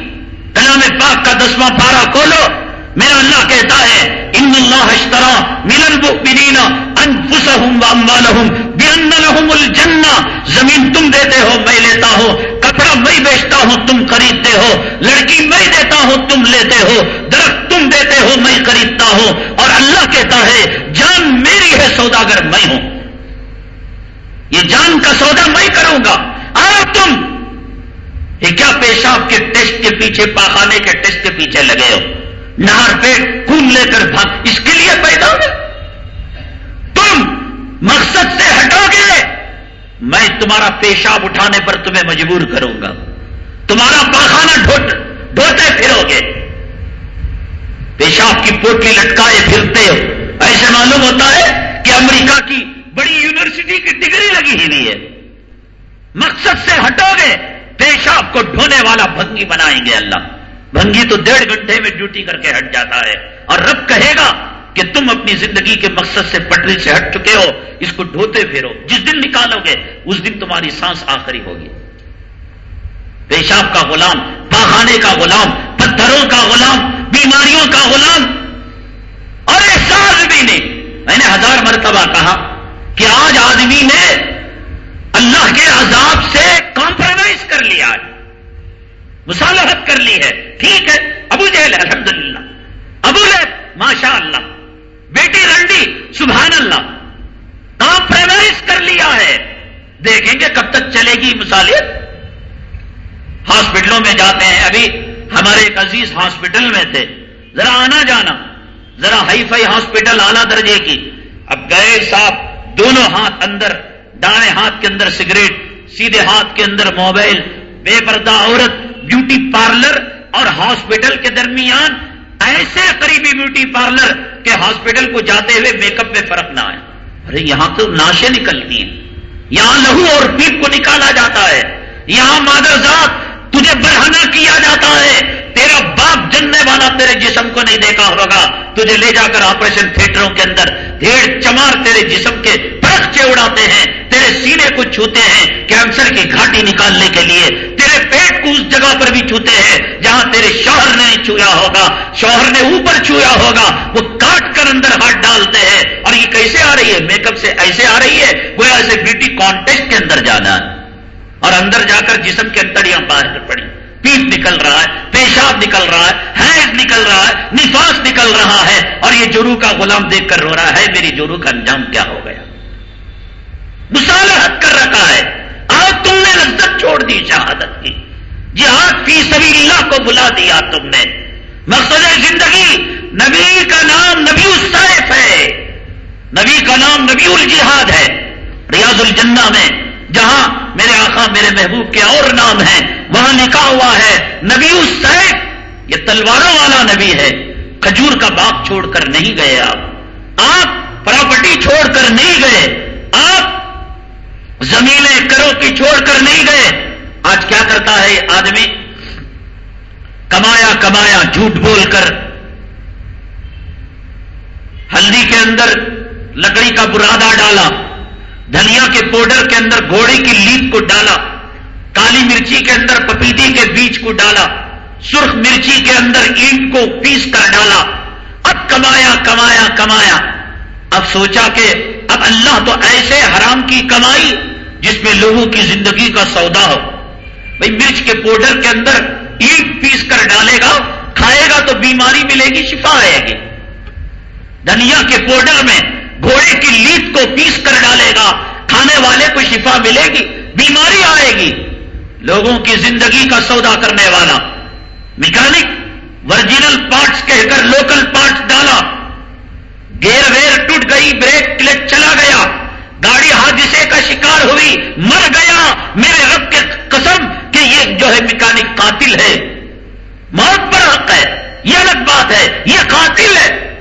کلام پاک کا دسواں پارہ کھولو۔ میرا اللہ کہتا ہے، ان اللہ اشترا ملن بنا انفسہم واموالہم بان لہم الجنہ زمین تم دیتے ہو، میں لیتا ہوں. کپڑا میں بیچتا ہوں، تم خریدتے ہو. لڑکی میں دیتا ہوں، تم لیتے ہو. درخت تم دیتے ہو، میں خریدتا ہوں. اور اللہ کہتا ہے، جان میری ہے، سوداگر میں ہوں. یہ جان کا سودا میں کروں گا. آؤ تم. یہ کیا پیشاب کے ٹیسٹ کے پیچھے، پاخانے کے ٹیسٹ کے پیچھے لگے ہو؟ نہر پہ خون لے کر بھاگ. اس کے لیے پیدا ہو. مقصد سے ہٹو گے میں تمہارا پیشاب اٹھانے پر تمہیں مجبور کروں گا۔ تمہارا پاخانہ ڈھوٹ پھرو گے۔ پیشاب کی پوٹلی لٹکائے پھرتے ہو۔ ایسے معلوم ہوتا ہے کہ امریکہ کی بڑی یونیورسٹی کی ڈگری لگی ہی نہیں ہے۔ مقصد سے ہٹو گے، پیشاب کو ڈھونے والا بھنگی بنائیں گے اللہ۔ بھنگی تو ڈیڑھ گھنٹے میں ڈیوٹی کر کے ہٹ جاتا ہے اور رب کہے گا کہ تم اپنی زندگی کے مقصد سے پٹری سے ہٹ چکے ہو، اس کو ڈھوتے پھرو۔ جس دن نکالو گے، اس دن تمہاری سانس آخری ہوگی۔ پیشاب کا غلام، پاخانے کا غلام، پتھروں کا غلام، بیماریوں کا غلام۔ اور احساس بھی نہیں۔ میں نے ہزار مرتبہ کہا کہ آج آدمی نے اللہ کے عذاب سے کمپرومائز کر لیا ہے۔ مسالحت کر لی ہے۔ ٹھیک ہے، ابو جہل الحمد للہ ابو لہب ماشاء اللہ بیٹی رنڈی، سبحان اللہ کمپرومائز کر لیا ہے۔ دیکھیں گے کب تک چلے گی مثالت ہاسپٹلوں میں جاتے ہیں۔ ابھی ہمارے ایک عزیز ہاسپٹل میں تھے۔ ذرا آنا جانا، ذرا ہائی فائی ہاسپٹل اعلیٰ درجے کی۔ اب گئے صاحب، دونوں ہاتھ اندر، دائیں ہاتھ کے اندر سگریٹ، سیدھے ہاتھ کے اندر موبائل، بے پردہ عورت، بیوٹی پارلر اور ہاسپٹل کے درمیان ایسے قریبی بیوٹی پارلر کے ہاسپٹل کو جاتے ہوئے میک اپ میں فرق نہ آئے۔ ارے، یہاں تو ناشیں نکلتی ہیں۔ یہاں لہو اور پیپ کو نکالا جاتا ہے۔ یہاں مادر ذات تجھے برہنا کیا جاتا ہے۔ تیرا باپ جننے والا تیرے جسم کو نہیں دیکھا ہوگا۔ تجھے لے جا کر آپریشن تھیٹروں کے اندر ڈھیر چمار تیرے جسم کے پرخچے اڑاتے ہیں، تیرے سینے کو چھوتے ہیں کینسر کی گھاٹی نکالنے کے لیے۔ تیرے پیٹ کو اس جگہ پر بھی چھوتے ہیں جہاں تیرے شوہر نے چھویا ہوگا۔ شوہر نے اوپر چھویا ہوگا۔ وہ کاٹ کر اندر ہاتھ ڈالتے ہیں۔ اور یہ کیسے آ رہی ہے؟ میک اپ سے ایسے آ رہی ہے؟ کوئی ایسے بیوٹی کانٹیسٹ کے اندر جانا۔ اور اندر جا کر جسم کے انتڑیاں باہر پڑی۔ پیٹ نکل رہا ہے، پیشاب نکل رہا ہے، حیض نکل رہا ہے، نفاس نکل رہا ہے، اور یہ جورو کا غلام دیکھ کر رو رہا ہے، میری جورو کا انجام کیا ہو گیا؟ مسالحت کر رکھا ہے۔ آج تم نے لذت چھوڑ دی شہادت کی۔ جہاد فی سبھی اللہ کو بلا دیا تم نے۔ مقصد زندگی، نبی کا نام نبی الصائف ہے۔ نبی کا نام نبی الجہاد ہے۔ ریاض الجنہ میں، جہاں میرے آقا، میرے محبوب کے اور نام ہیں۔ وہاں لکھا ہوا ہے۔ نبی السیف یہ تلواروں والا نبی ہے۔ کھجور کا باغ چھوڑ کر نہیں گئے آپ۔ آپ پراپرٹی چھوڑ کر نہیں گئے۔ آپ زمینیں کرو کی چھوڑ کر نہیں گئے۔ آج کیا کرتا ہے آدمی؟ کمایا کمایا، جھوٹ بول کر۔ ہلدی کے اندر لکڑی کا برادہ ڈالا۔ دھنیا کے پاؤڈر کے اندر گھوڑے کی لیپ کو ڈالا۔ کالی مرچی کے اندر پپیتی کے بیج کو ڈالا، سرخ مرچی کے اندر اینٹ کو پیس کر ڈالا۔ اب کمایا کمایا کمایا۔ اب سوچا کہ اب اللہ تو ایسے حرام کی کمائی جس میں لوگوں کی زندگی کا سودا ہو۔ بھائی مرچ کے پاؤڈر کے اندر اینٹ پیس کر ڈالے گا، کھائے گا تو بیماری ملے گی، شفا آئے گی۔ دھنیا کے پاؤڈر میں گھوڑے کی لیپ کو پیس کر ڈالے گا، کھانے والے کو شفا ملے گی، بیماری آئے گی۔ لوگوں کی زندگی کا سودا کرنے والا۔ میکینک ورجنل پارٹس کہہ کر لوکل پارٹس ڈالا۔ گیئر ویئر ٹوٹ گئی بریک کلچ چلا گیا۔ گاڑی حادثے کا شکار ہوئی، مر گیا۔ میرے رب کے قسم کہ یہ جو ہے میکینک قاتل ہے۔ موت پر حق ہے، یہ الگ بات ہے، یہ قاتل ہے۔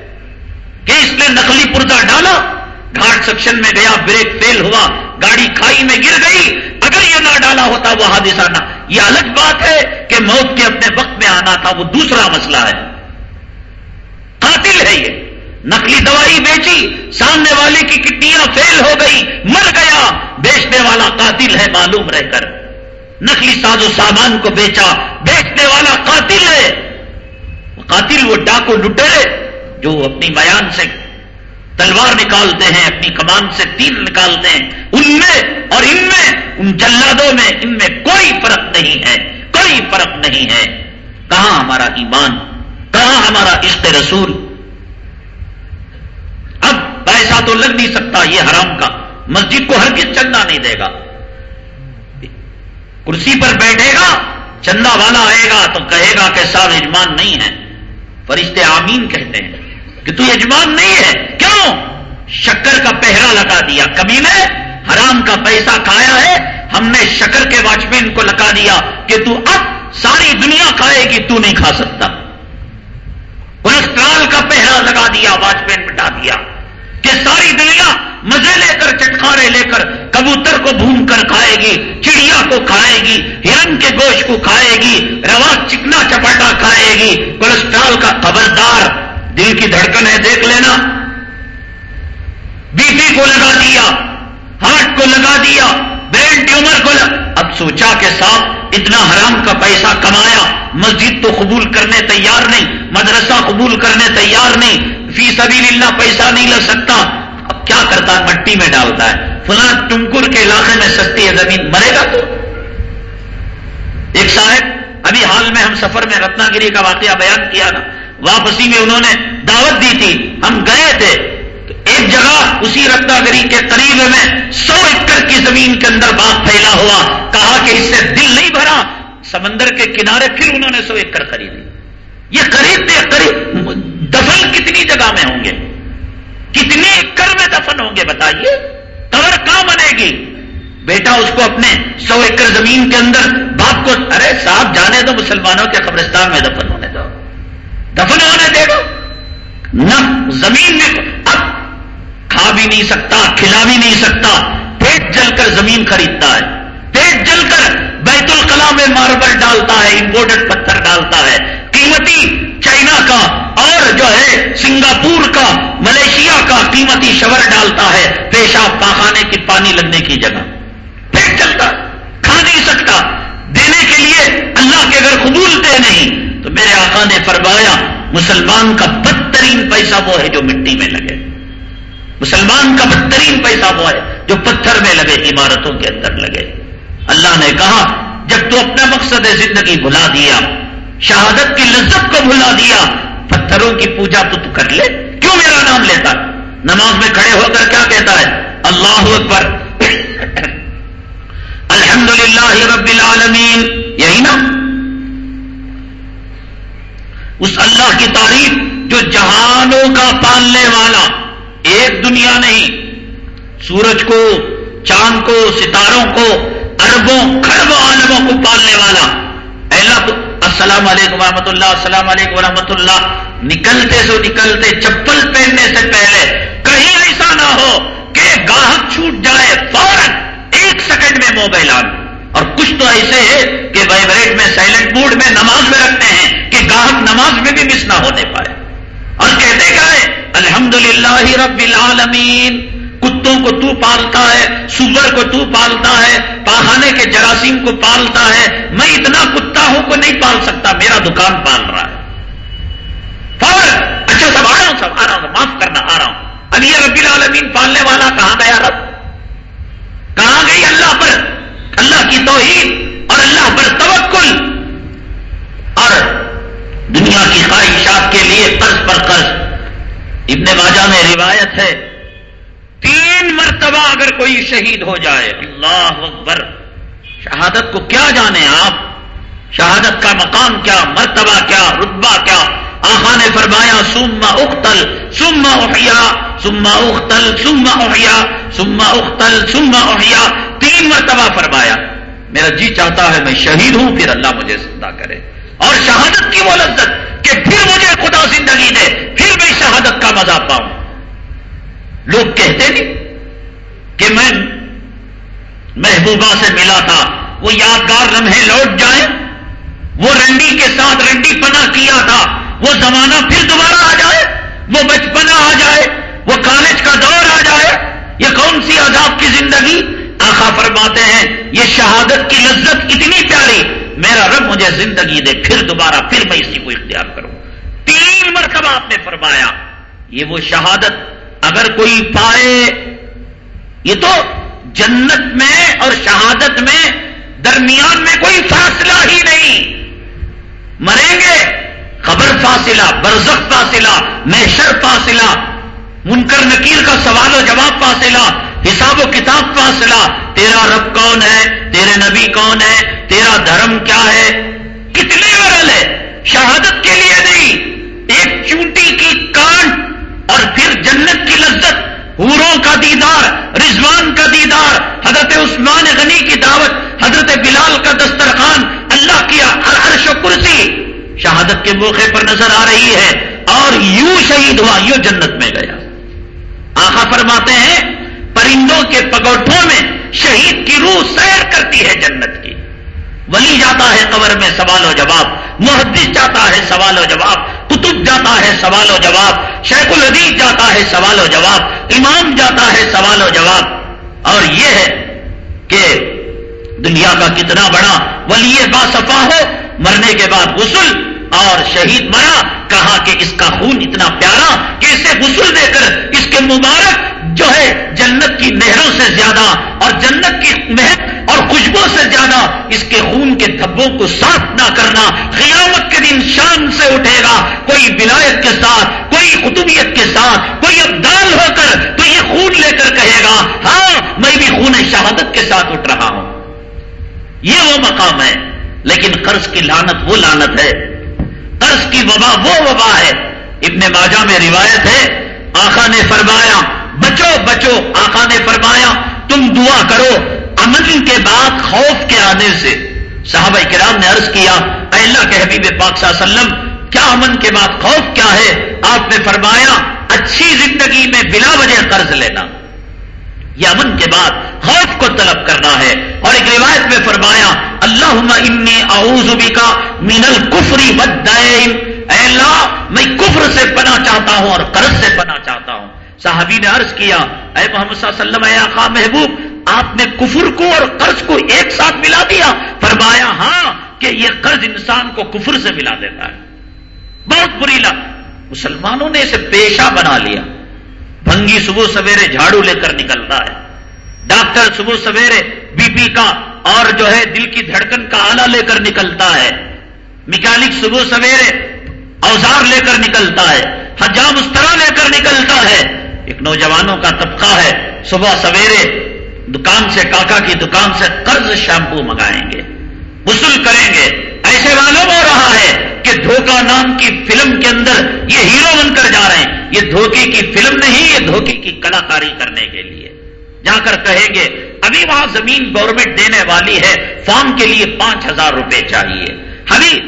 کہ اس نے نقلی پرزا ڈالا۔ گھاٹ سیکشن میں گیا بریک فیل ہوا۔ گاڑی کھائی میں گر گئی۔ اگر نہ ڈالا ہوتا وہ حادثہ نہ یہ الگ بات ہے کہ موت کے اپنے وقت میں آنا تھا، وہ دوسرا مسئلہ ہے۔ قاتل ہے یہ۔ نقلی دوائی بیچی، سامنے والے کی کٹیاں فیل ہو گئی، مر گیا۔ بیچنے والا قاتل ہے معلوم رہ کر۔ نقلی ساز و سامان کو بیچا، بیچنے والا قاتل ہے۔ قاتل وہ ڈاکو لٹے جو اپنی بیان سے تلوار نکالتے ہیں، اپنی کمان سے تیر نکالتے ہیں۔ ان میں اور ان میں، ان جلادوں میں، ان میں کوئی فرق نہیں ہے، کوئی فرق نہیں ہے۔ کہاں ہمارا ایمان؟ کہاں ہمارا عشق رسول؟ اب پیسہ تو لگ نہیں سکتا، یہ حرام کا۔ مسجد کو ہر چندہ نہیں دے گا۔ کرسی پر بیٹھے گا، چندہ والا آئے گا تو کہے گا کہ صاحب یجمان نہیں ہے۔ فرشتے آمین کہتے ہیں۔ کہ تو یجمان نہیں ہے۔ کیوں؟ شکر کا پہرا لگا دیا۔ کمی نے حرام کا پیسہ کھایا ہے، ہم نے شکر کے واچ مین کو لگا دیا کہ تو اب ساری دنیا کھائے گی، تو نہیں کھا سکتا۔ کولسٹرال کا پہرا لگا دیا واچ مین مٹا دیا کہ ساری دنیا مزے لے کر، چٹکارے لے کر کبوتر کو بھون کر کھائے گی، چڑیا کو کھائے گی، ہرن کے گوشت کو کھائے گی روا چکنا چپاٹا کھائے گی۔ کولسٹرال کا خبردار دل کی دھڑکن ہے، دیکھ لینا۔ بی پی کو لگا دیا، ہارٹ کو لگا دیا، برین ٹیومر کو لگا۔ اب سوچا کہ صاحب، اتنا حرام کا پیسہ کمایا، مسجد تو قبول کرنے تیار نہیں، مدرسہ قبول کرنے تیار نہیں، فی سبیل اللہ پیسہ نہیں لگ سکتا۔ اب کیا کرتا ہے؟ مٹی میں ڈالتا ہے۔ فلاں ٹمکر کے علاقے میں سستی ہے زمین، مرے گا تو؟ ایک صاحب، ابھی حال میں ہم سفر میں رتنا گری کا واقعہ بیان کیا نا۔ واپسی میں انہوں نے دعوت دی تھی۔ ہم گئے تھے۔ ایک جگہ اسی رتنا گری کے قریب میں سو ایکڑ کی زمین کے اندر باغ پھیلا ہوا۔ کہا کہ اس سے دل نہیں بھرا۔ سمندر کے کنارے پھر انہوں نے سو ایکڑ خریدی۔ یہ خریدتے قریب۔ دفن کتنی جگہ میں ہوں گے؟ کتنے ایکڑ میں دفن ہوں گے بتائیے؟ قبر کہاں بنے گی؟ بیٹا، اس کو اپنے سو ایکڑ زمین کے اندر باپ کو ارے صاحب، جانے دو مسلمانوں کے قبرستان میں دفن ہونے دو۔ دفن ہونے دے دو۔ نہ زمین میں اب کھا بھی نہیں سکتا، کھلا بھی نہیں سکتا۔ پیٹ جل کر زمین خریدتا ہے۔ پیٹ جل کر بیت القلا میں ماربل ڈالتا ہے، امپورٹڈ پتھر ڈالتا ہے۔ قیمتی چائنا کا اور جو ہے سنگاپور کا، ملیشیا کا قیمتی شور ڈالتا ہے۔ پیشاب پاخانے کی پانی لگنے کی جگہ۔ پیٹ چلتا کھا نہیں سکتا۔ دینے کے لیے اللہ کے اگر قبول دے نہیں تو میرے آقا نے فرمایا، مسلمان کا بدترین پیسہ وہ ہے جو مٹی میں لگے۔ مسلمان کا بدترین پیسہ وہ ہے جو پتھر میں لگے، عمارتوں کے اندر لگے۔ اللہ نے کہا، جب تو اپنا مقصد زندگی بھلا دیا، شہادت کی لذت کو بھلا دیا، پتھروں کی پوجا تو تو کر لے۔ کیوں میرا نام لیتا؟ نماز میں کھڑے ہو کر کیا کہتا ہے؟ اللہ اکبر۔ *coughs* الحمد للہ رب العالمین، یہی نا؟ اس اللہ کی تعریف جو جہانوں کا پالنے والا ایک دنیا نہیں، سورج کو، چاند کو، ستاروں کو، اربوں خربوں عالموں کو پالنے والا۔ اللہ السلام علیکم ورحمۃ اللہ، السلام علیکم ورحمۃ اللہ۔ نکلتے سو نکلتے، چپل پہننے سے پہلے کہیں ایسا نہ ہو کہ گاہک چھوٹ جائے فوراً ایک سیکنڈ میں موبائل آن اور کچھ تو ایسے ہے کہ وائبریٹ میں، سائلنٹ موڈ میں نماز میں رکھتے ہیں کہ گاہک نماز میں بھی مس نہ ہونے پائے۔ اور کہتے گئے الحمد للہ رب العالمین، کتوں کو تو پالتا ہے، سور کو تو پالتا ہے، پہانے کے جراثیم کو پالتا ہے۔ میں اتنا کتا ہوں کو نہیں پال سکتا، میرا دکان پال رہا ہے۔ اچھا سب آ رہا ہوں، سب آ رہا ہوں معاف کرنا آ رہا ہوں۔ اب یہ ربی العالمین پالنے والا کہاں گیا رب؟ کہاں گئی اللہ پر؟ اللہ کی توحید اور اللہ پر توکل اور دنیا کی خواہشات کے لیے قرض پر قرض۔ ابن ماجہ میں روایت ہے، تین مرتبہ اگر کوئی شہید ہو جائے، اللہ اکبر۔ شہادت کو کیا جانے آپ؟ شہادت کا مقام کیا؟ مرتبہ کیا؟ رتبہ کیا؟ آخا نے فرمایا سما اختل سما احیا سما اختل سما احیا سما اختل سما احیا تین مرتبہ فرمایا، میرا جی چاہتا ہے میں شہید ہوں، پھر اللہ مجھے زندہ کرے۔ اور شہادت کی وہ لذت کہ پھر مجھے خدا زندگی دے، پھر میں شہادت کا مزہ پاؤں۔ لوگ کہتے نہیں کہ میں محبوبہ سے ملا تھا، وہ یادگار لمحے لوٹ جائیں، وہ رنڈی کے ساتھ رنڈی پنا کیا تھا وہ زمانہ پھر دوبارہ آ جائے، وہ بچپنا آ جائے، وہ کالج کا دور آ جائے، یہ کون سی عذاب کی زندگی؟ آخا فرماتے ہیں، یہ شہادت کی لذت اتنی پیاری، میرا رب مجھے زندگی دے، پھر دوبارہ، پھر میں اسی کو اختیار کروں۔ تین مرتبہ آپ نے فرمایا، یہ وہ شہادت اگر کوئی پائے، یہ تو جنت میں اور شہادت میں درمیان میں کوئی فاصلہ ہی نہیں۔ مریں گے خبر فاصلہ، برزخ فاصلہ، محشر فاصلہ، منکر نکیر کا سوال و جواب فاصلہ، حساب و کتاب فاصلہ، تیرا رب کون ہے؟ تیرے نبی کون ہے؟ تیرا دھرم کیا ہے؟ کتنے ورل ہے شہادت کے لیے نہیں، ایک چونٹی کی کانٹ اور پھر جنت کی لذت ہوروں کا دیدار، رضوان کا دیدار، حضرت عثمان غنی کی دعوت، حضرت بلال کا دسترخوان، اللہ کی عرش و کرسی شہادت کے موقع پر نظر آ رہی ہے اور یوں شہید ہوا، یوں جنت میں گیا۔ آخا فرماتے ہیں، پرندوں کے پگوٹھوں میں شہید کی روح سیر کرتی ہے جنت کی۔ ولی جاتا ہے قبر میں سوال و جواب، محدث جاتا ہے سوال و جواب، کتب جاتا ہے سوال و جواب، شیخ الحدیث جاتا ہے سوال و جواب، امام جاتا ہے سوال و جواب۔ اور یہ ہے کہ دنیا کا کتنا بڑا ولی باصفا ہو مرنے کے بعد غسل اور شہید مرا، کہا کہ اس کا خون اتنا پیارا کہ اسے غسل دے کر اس کے مبارک جو ہے جنت کی نہروں سے زیادہ اور جنت کی مہک اور خوشبو سے زیادہ اس کے خون کے دھبوں کو صاف نہ کرنا قیامت کے دن شان سے اٹھے گا۔ کوئی ولایت کے ساتھ، کوئی قطبیت کے ساتھ، کوئی ابدال ہو کر تو یہ خون لے کر کہے گا ہاں میں بھی خون شہادت کے ساتھ اٹھ رہا ہوں۔ یہ وہ مقام ہے۔ لیکن قرض کی لانت وہ لانت ہے، قرض کی وبا وہ وبا ہے۔ ابن ماجہ میں روایت ہے آخا نے فرمایا، بچو بچو آخا نے فرمایا، تم دعا کرو امن کے بعد خوف کے آنے سے۔ صحابہ کرام نے عرض کیا، اے اللہ کے حبیب پاک صلی اللہ علیہ وسلم، کیا امن کے بعد خوف کیا ہے؟ آپ نے فرمایا، اچھی زندگی میں بلا وجہ قرض لینا۔ یہ امن کے بعد خوف کو طلب کرنا ہے۔ اور ایک روایت میں فرمایا اللہ انی اعوذ بکا من الکفری بدائن اے اللہ، میں کفر سے پنا چاہتا ہوں اور قرض سے پنا چاہتا ہوں۔ صحابی نے عرض کیا، اے محمد صلی اللہ علیہ وسلم، اے آقا محبوب، آپ نے کفر کو اور قرض کو ایک ساتھ ملا دیا۔ فرمایا ہاں کہ یہ قرض انسان کو کفر سے ملا دیتا ہے۔ بہت بری لگ مسلمانوں نے اسے پیشہ بنا لیا۔ بھنگی صبح سویرے جھاڑو لے کر نکلتا ہے۔ ڈاکٹر صبح سویرے بی پی کا اور جو ہے دل کی دھڑکن کا آلہ لے کر نکلتا ہے۔ میکینک صبح سویرے اوزار لے کر نکلتا ہے۔ حجام استرا لے کر نکلتا ہے۔ ایک نوجوانوں کا طبقہ ہے۔ صبح سویرے دکان سے کاکا کی دکان سے قرض شیمپو منگائیں گے۔ وصول کریں گے۔ ایسے معلوم ہو رہا ہے کہ دھوکہ نام کی فلم کے اندر یہ ہیرو بن کر جا رہے ہیں۔ یہ دھوکے کی فلم نہیں، یہ دھوکے کی کلاکاری کرنے کے لیے۔ جا کر کہیں گے، ابھی وہاں زمین گورنمنٹ دینے والی ہے، فارم کے لیے پانچ ہزار روپے چاہیے۔ ابھی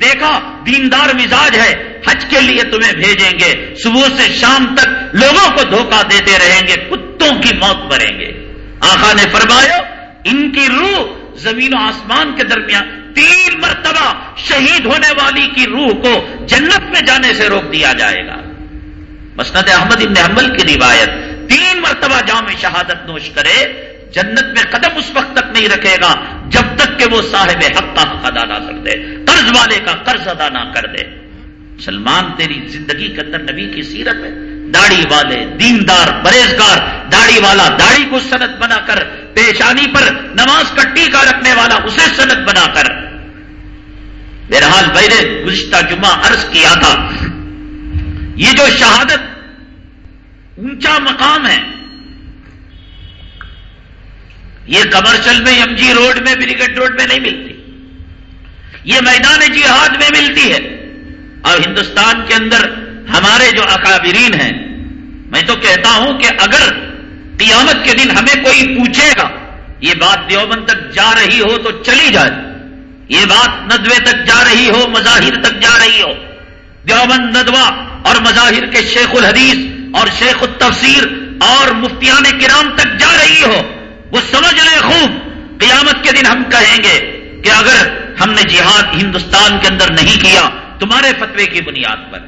دیکھا، دیندار مزاج ہے۔ حج کے لیے تمہیں بھیجیں گے۔ صبح سے شام تک لوگوں کو دھوکہ دیتے رہیں گے، کتوں کی موت مریں گے۔ آخا نے فرمایا، ان کی روح زمین و آسمان کے درمیان تین مرتبہ شہید ہونے والی کی روح کو جنت میں جانے سے روک دیا جائے گا۔ مسند احمد ابن حنبل کی روایت، تین مرتبہ جام شہادت نوش کرے، جنت میں قدم اس وقت تک نہیں رکھے گا جب تک کہ وہ صاحب حق کا حق ادا نہ کر دے، قرض والے کا قرض ادا نہ کر دے۔ سلمان تیری زندگی کے اندر نبی کی سیرت ہے۔ داڑھی والے، دیندار، پرہیزگار داڑھی والا داڑھی کو صنعت بنا کر، پیشانی پر نماز کا ٹیکا رکھنے والا اسے صنعت بنا کر۔ بہرحال میں نے گزشتہ جمعہ عرض کیا تھا، یہ جو شہادت اونچا مقام ہے، یہ کمرشل میں ایم جی روڈ میں بریگیڈ روڈ میں نہیں ملتی۔ یہ میدان جہاد میں ملتی ہے۔ اور ہندوستان کے اندر ہمارے جو اکابرین ہیں، میں تو کہتا ہوں کہ اگر قیامت کے دن ہمیں کوئی پوچھے گا، یہ بات دیوبند تک جا رہی ہو تو چلی جائے۔ یہ بات ندوے تک جا رہی ہو، مظاہر تک جا رہی ہو۔ دیوبند ندوا اور مظاہر کے شیخ الحدیث اور شیخ التفسیر اور مفتیان کرام تک جا رہی ہو، وہ سمجھ لے خوب۔ قیامت کے دن ہم کہیں گے کہ اگر ہم نے جہاد ہندوستان کے اندر نہیں کیا، تمہارے فتوے کی بنیاد پر۔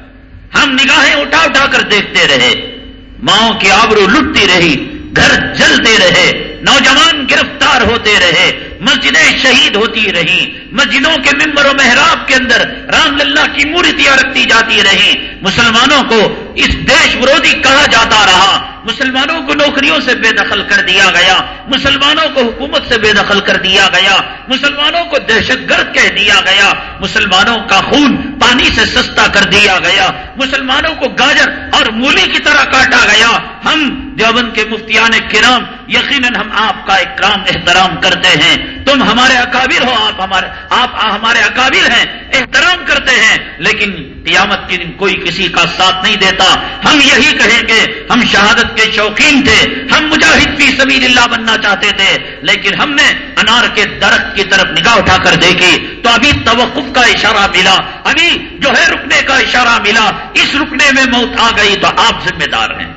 ہم نگاہیں اٹھا اٹھا کر دیکھتے رہے۔ ماؤں کی آبرو لٹتی رہی، گھر جلتے رہے۔ نوجوان گرفتار ہوتے رہے۔ مسجدیں شہید ہوتی رہی مسجدوں کے ممبر و محراب کے اندر رام للہ کی مورتیاں رکھتی جاتی رہی مسلمانوں کو اس دیش ورودی کہا جاتا رہا۔ مسلمانوں کو نوکریوں سے بے دخل کر دیا گیا، مسلمانوں کو حکومت سے بے دخل کر دیا گیا، مسلمانوں کو دہشت گرد کہہ دیا گیا، مسلمانوں کا خون پانی سے سستا کر دیا گیا، مسلمانوں کو گاجر اور مولی کی طرح کاٹا گیا۔ ہم دیوبند کے مفتیان کرام، یقیناً ہم آپ کا اکرام احترام کرتے ہیں۔ تم ہمارے اکابر ہو، آپ ہمارے آپ ہمارے اکابر ہیں، احترام کرتے ہیں، لیکن قیامت کے دن کوئی کسی کا ساتھ نہیں دیتا۔ ہم یہی کہیں گے، ہم شہادت کے شوقین تھے۔ ہم مجاہد فی سبیل اللہ بننا چاہتے تھے، لیکن ہم نے انار کے درخت کی طرف نگاہ اٹھا کر دیکھی۔ تو ابھی توقف کا اشارہ ملا۔ ابھی جو ہے رکنے کا اشارہ ملا۔ اس رکنے میں موت آ گئی تو آپ ذمہ دار ہیں۔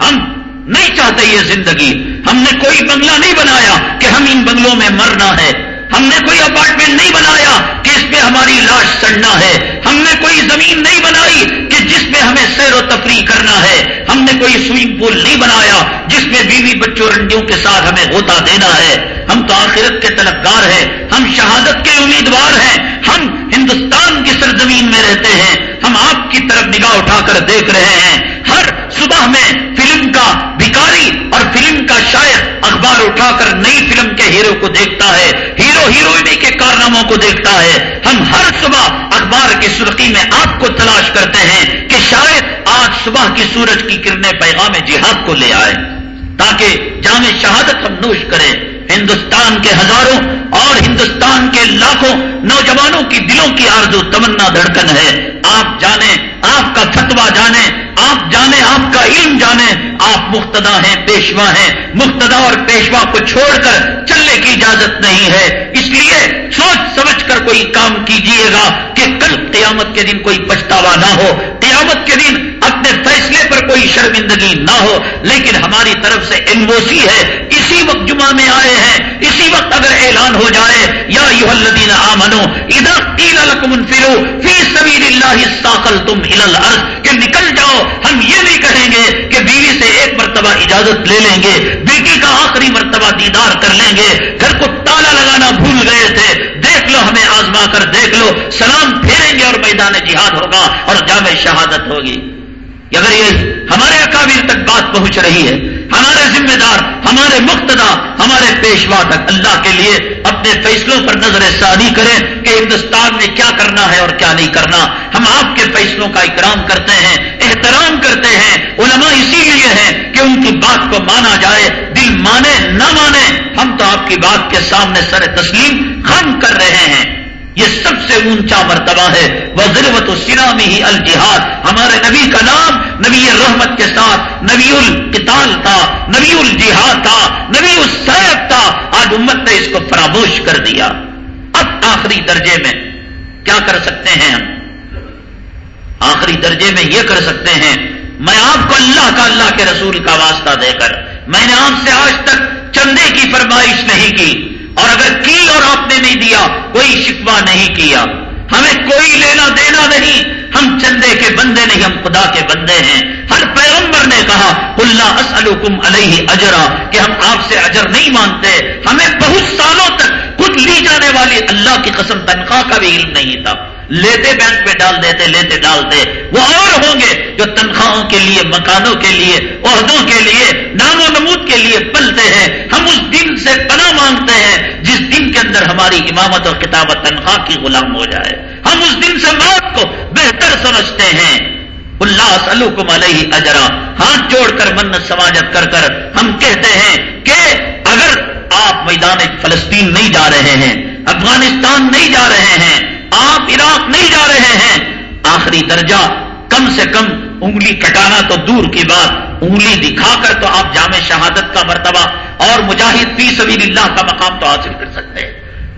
ہم نہیں چاہتے یہ زندگی۔ ہم نے کوئی بنگلہ نہیں بنایا کہ ہم ان بنگلوں میں مرنا ہے۔ ہم نے کوئی اپارٹمنٹ نہیں بنایا کہ اس پہ ہماری لاش سڑنا ہے۔ ہم نے کوئی زمین نہیں بنائی کہ جس پہ ہمیں سیر و تفریح کرنا ہے۔ ہم نے کوئی سوئمنگ پول نہیں بنایا جس میں بیوی بچوں رنڈیوں کے ساتھ ہمیں غوطہ دینا ہے۔ ہم تو آخرت کے طلبگار ہیں۔ ہم شہادت کے امیدوار ہیں۔ ہم ہندوستان کی سرزمین میں رہتے ہیں۔ ہم آپ کی طرف نگاہ اٹھا کر دیکھ رہے ہیں۔ ہر صبح میں فلم کا بھکاری اور فلم کا شاید اخبار اٹھا کر نئی فلم کے ہیرو کو دیکھتا ہے، ہیرو ہیروئنی کے کارناموں کو دیکھتا ہے۔ ہم ہر صبح اخبار کی سرخی میں آپ کو تلاش کرتے ہیں کہ شاید آج صبح کی سورج کی کرنیں پیغام جہاد کو لے آئے تاکہ جامع شہادت ہم نوش کریں۔ ہندوستان کے ہزاروں اور ہندوستان کے لاکھوں نوجوانوں کی دلوں کی آرزو تمنا دھڑکن ہے۔ آپ جانیں آپ کا فتوا جانیں آپ جانے، آپ کا علم جانے۔ آپ مختدا ہیں، پیشوا ہیں۔ مختدا اور پیشوا کو چھوڑ کر چلنے کی اجازت نہیں ہے۔ اس لیے سوچ سمجھ کر کوئی کام کیجیے گا کہ کل قیامت کے دن کوئی پچھتاوا نہ ہو۔ قیامت کے دن اپنے فیصلے پر کوئی شرمندگی نہ ہو، لیکن ہماری طرف سے این او سی ہے، اسی وقت جمعہ میں آئے ہیں، اسی وقت اگر اعلان ہو جائے، یا یو الدین آمنو ادھر تین الکمن فرو فی سبیل اللہ ساخل تم ہل کہ نکل جاؤ، ہم یہ نہیں کہیں گے کہ بیوی سے ایک مرتبہ اجازت لے لیں گے، بیٹی کا آخری مرتبہ دیدار کر لیں گے، گھر کو تالا لگانا بھول گئے تھے، دیکھ لو ہمیں کر دیکھ لو، سلام پھیریں گے اور میدان جہاد ہوگا اور جامع شہادت ہوگی۔ اگر یہ ہمارے اکابر تک بات پہنچ رہی ہے، ہمارے ذمہ دار، ہمارے مقتدا، ہمارے پیشوا تک اللہ کے لیے اپنے فیصلوں پر نظر ثانی کریں کہ ہندوستان میں کیا کرنا ہے اور کیا نہیں کرنا۔ ہم آپ کے فیصلوں کا اکرام کرتے ہیں، احترام کرتے ہیں۔ علماء اسی لیے ہیں کہ ان کی بات کو مانا جائے، دل مانے، نہ مانے۔ ہم تو آپ کی بات کے سامنے سر تسلیم خم کر رہے ہیں۔ یہ سب سے اونچا مرتبہ ہے۔ وہ ضرورت السلامی ہی الجہاد ہمارے نبی کا نام نبی رحمت کے ساتھ نبی القتال تھا، نبی الجہاد تھا، نبی السیب تھا۔ آج امت نے اس کو فراموش کر دیا۔ اب آخری درجے میں کیا کر سکتے ہیں ہم؟ آخری درجے میں یہ کر سکتے ہیں، میں آپ کو اللہ کا اللہ کے رسول کا واسطہ دے کر، میں نے آپ سے آج تک چندے کی فرمائش نہیں کی۔ اور اگر کی اور آپ نے نہیں دیا، کوئی شکوا نہیں کیا۔ ہمیں کوئی لینا دینا نہیں۔ ہم چندے کے بندے نہیں، ہم خدا کے بندے ہیں۔ ہر پیغمبر نے کہا اللہ اسلکم علیہ اجرا، کہ ہم آپ سے اجر نہیں مانتے ہمیں بہت سالوں تک خود لی جانے والی اللہ کی قسم تنخواہ کا بھی علم نہیں تھا۔ لیتے بینک میں ڈال دیتے، لیتے ڈالتے۔ وہ اور ہوں گے جو تنخواہوں کے لیے، مکانوں کے لیے، عہدوں کے لیے، نام و نمود کے لیے پلتے ہیں۔ ہم اس دن سے پناہ مانگتے ہیں جس دن کے اندر ہماری امامت اور کتابت تنخواہ کی غلام ہو جائے۔ ہم اس دن سے موت کو بہتر سمجھتے ہیں۔ اللہ سلوکم علیہ اجرا۔ ہاتھ جوڑ کر منت سماجت کر کر ہم کہتے ہیں کہ اگر آپ میدان فلسطین نہیں جا رہے ہیں، افغانستان نہیں جا رہے ہیں آپ عراق نہیں جا رہے ہیں۔ آخری درجہ کم سے کم انگلی کٹانا تو دور کی بات۔ انگلی دکھا کر تو آپ جامع شہادت کا مرتبہ اور مجاہد فی سبیل اللہ کا مقام تو حاصل کر سکتے ہیں۔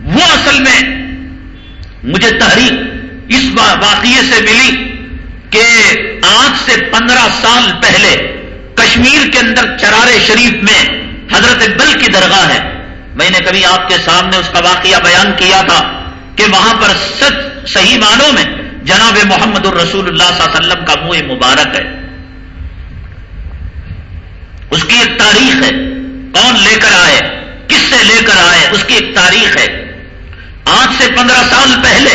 وہ اصل میں مجھے تحریک اس واقعے سے ملی کہ آج سے پندرہ سال پہلے کشمیر کے اندر چرارے شریف میں حضرت بل کی درگاہ ہے۔ میں نے کبھی آپ کے سامنے اس کا واقعہ بیان کیا تھا۔ کہ وہاں پر سچ صحیح معنوں میں جناب محمد الرسول اللہ صلی اللہ علیہ وسلم کا منہ مبارک ہے۔ اس کی ایک تاریخ ہے۔ کون لے کر آئے؟ کس سے لے کر آئے؟ اس کی ایک تاریخ ہے۔ آج سے پندرہ سال پہلے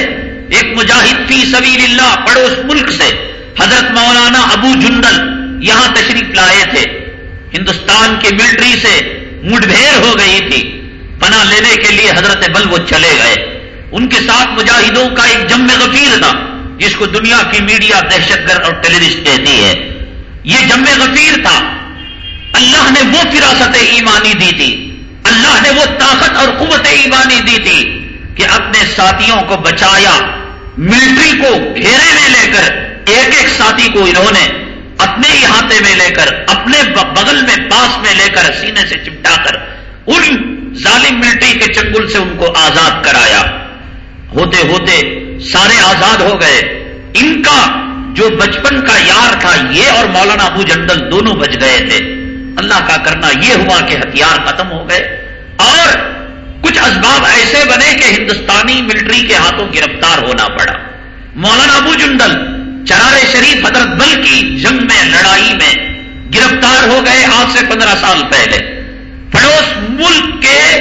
ایک مجاہد فی سبیل اللہ پڑوس ملک سے حضرت مولانا ابو جندل یہاں تشریف لائے تھے۔ ہندوستان کی ملٹری سے مٹبھیڑ ہو گئی تھی۔ پناہ لینے کے لیے حضرت بل وہ چلے گئے۔ ان کے ساتھ مجاہدوں کا ایک جم غفیر تھا، جس کو دنیا کی میڈیا دہشت گرد اور ٹیلیویژن کہتی ہے۔ یہ جم غفیر تھا۔ اللہ نے وہ فراست ایمانی دی تھی۔ اللہ نے وہ طاقت اور قوت ایمانی دی تھی کہ اپنے ساتھیوں کو بچایا، ملٹری کو گھیرے میں لے کر، ایک ایک ساتھی کو انہوں نے اپنے احاطے میں لے کر، اپنے بغل میں پاس میں لے کر، سینے سے چپٹا کر، ان ظالم ملٹری کے چنگل سے ان کو آزاد کرایا۔ ہوتے ہوتے سارے آزاد ہو گئے۔ ان کا جو بچپن کا یار تھا، یہ اور مولانا ابو جنڈل دونوں بچ گئے تھے۔ اللہ کا کرنا یہ ہوا کہ ہتھیار ختم ہو گئے۔ اور کچھ اسباب ایسے بنے کہ ہندوستانی ملٹری کے ہاتھوں گرفتار ہونا پڑا۔ مولانا ابو جنڈل چرار شریف حضرت بل کی جنگ میں، لڑائی میں گرفتار ہو گئے۔ آج سے پندرہ سال پہلے۔ پڑوس ملک کے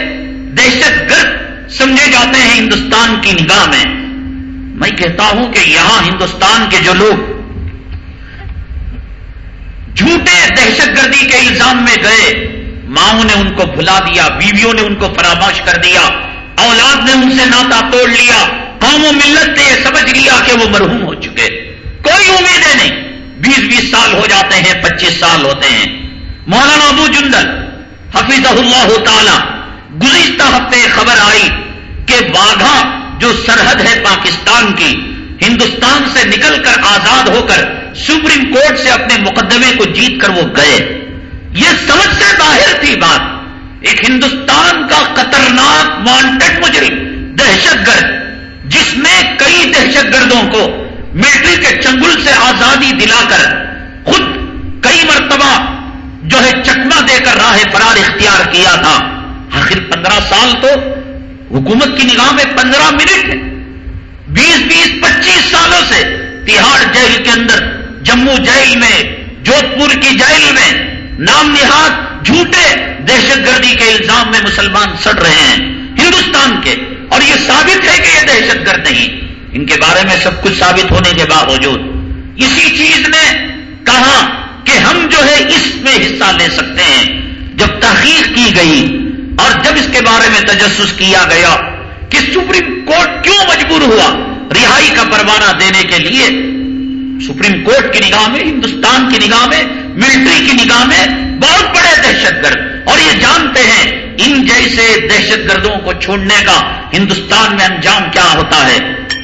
دہشت گرد سمجھے جاتے ہیں ہندوستان کی نگاہ میں۔ میں کہتا ہوں کہ یہاں ہندوستان کے جو لوگ جھوٹے دہشت گردی کے الزام میں گئے، ماؤں نے ان کو بھلا دیا، بیویوں نے ان کو فراموش کر دیا، اولاد نے ان سے ناتا توڑ لیا، قوم و ملت نے سمجھ لیا کہ وہ مرحوم ہو چکے۔ کوئی امیدیں نہیں۔ بیس بیس سال ہو جاتے ہیں، پچیس سال ہوتے ہیں۔ مولانا ابو جندل حفیظ اللہ تعالی، گزشتہ ہفتے خبر آئی کہ واگھا جو سرحد ہے پاکستان کی، ہندوستان سے نکل کر آزاد ہو کر سپریم کورٹ سے اپنے مقدمے کو جیت کر وہ گئے۔ یہ سمجھ سے باہر تھی بات۔ ایک ہندوستان کا خطرناک وانٹڈ مجرم، دہشت گرد، جس نے کئی دہشت گردوں کو ملٹری کے چنگل سے آزادی دلا کر خود کئی مرتبہ جو ہے چکما دے کر راہ فرار اختیار کیا تھا۔ آخر پندرہ سال تو حکومت کی نگاہ میں پندرہ منٹ ہے۔ بیس بیس پچیس سالوں سے تہاڑ جیل کے اندر، جموں جیل میں جودھ پور کی جیل میں نام نہاد جھوٹے دہشت گردی کے الزام میں مسلمان سڑ رہے ہیں ہندوستان کے۔ اور یہ ثابت ہے کہ یہ دہشت گرد نہیں۔ ان کے بارے میں سب کچھ ثابت ہونے کے باوجود اسی چیز نے کہا کہ ہم جو ہے اس میں حصہ لے سکتے ہیں۔ جب تحقیق کی گئی اور جب اس کے بارے میں تجسس کیا گیا کہ سپریم کورٹ کیوں مجبور ہوا رہائی کا پروانہ دینے کے لیے، سپریم کورٹ کی نگاہ میں، ہندوستان کی نگاہ میں، ملٹری کی نگاہ میں بہت بڑے دہشت گرد۔ اور یہ جانتے ہیں ان جیسے دہشت گردوں کو چھوڑنے کا ہندوستان میں انجام کیا ہوتا ہے۔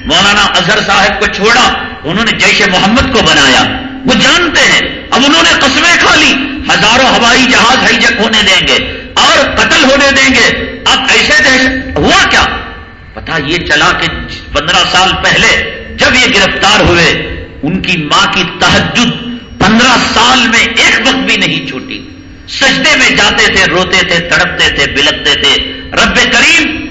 مولانا اظہر صاحب کو چھوڑا، انہوں نے جیش محمد کو بنایا۔ وہ جانتے ہیں، اب انہوں نے قسمیں کھا لی۔ ہزاروں ہوائی جہاز ہائی جک ہونے دیں گے۔ اور قتل ہونے دیں گے۔ اب ایسے دہشت ہوا کیا؟ پتا یہ چلا کہ پندرہ سال پہلے جب یہ گرفتار ہوئے، ان کی ماں کی تحجد پندرہ سال میں ایک وقت بھی نہیں چھوٹی۔ سجدے میں جاتے تھے، روتے تھے، تڑپتے تھے بلکتے تھے۔ رب کریم،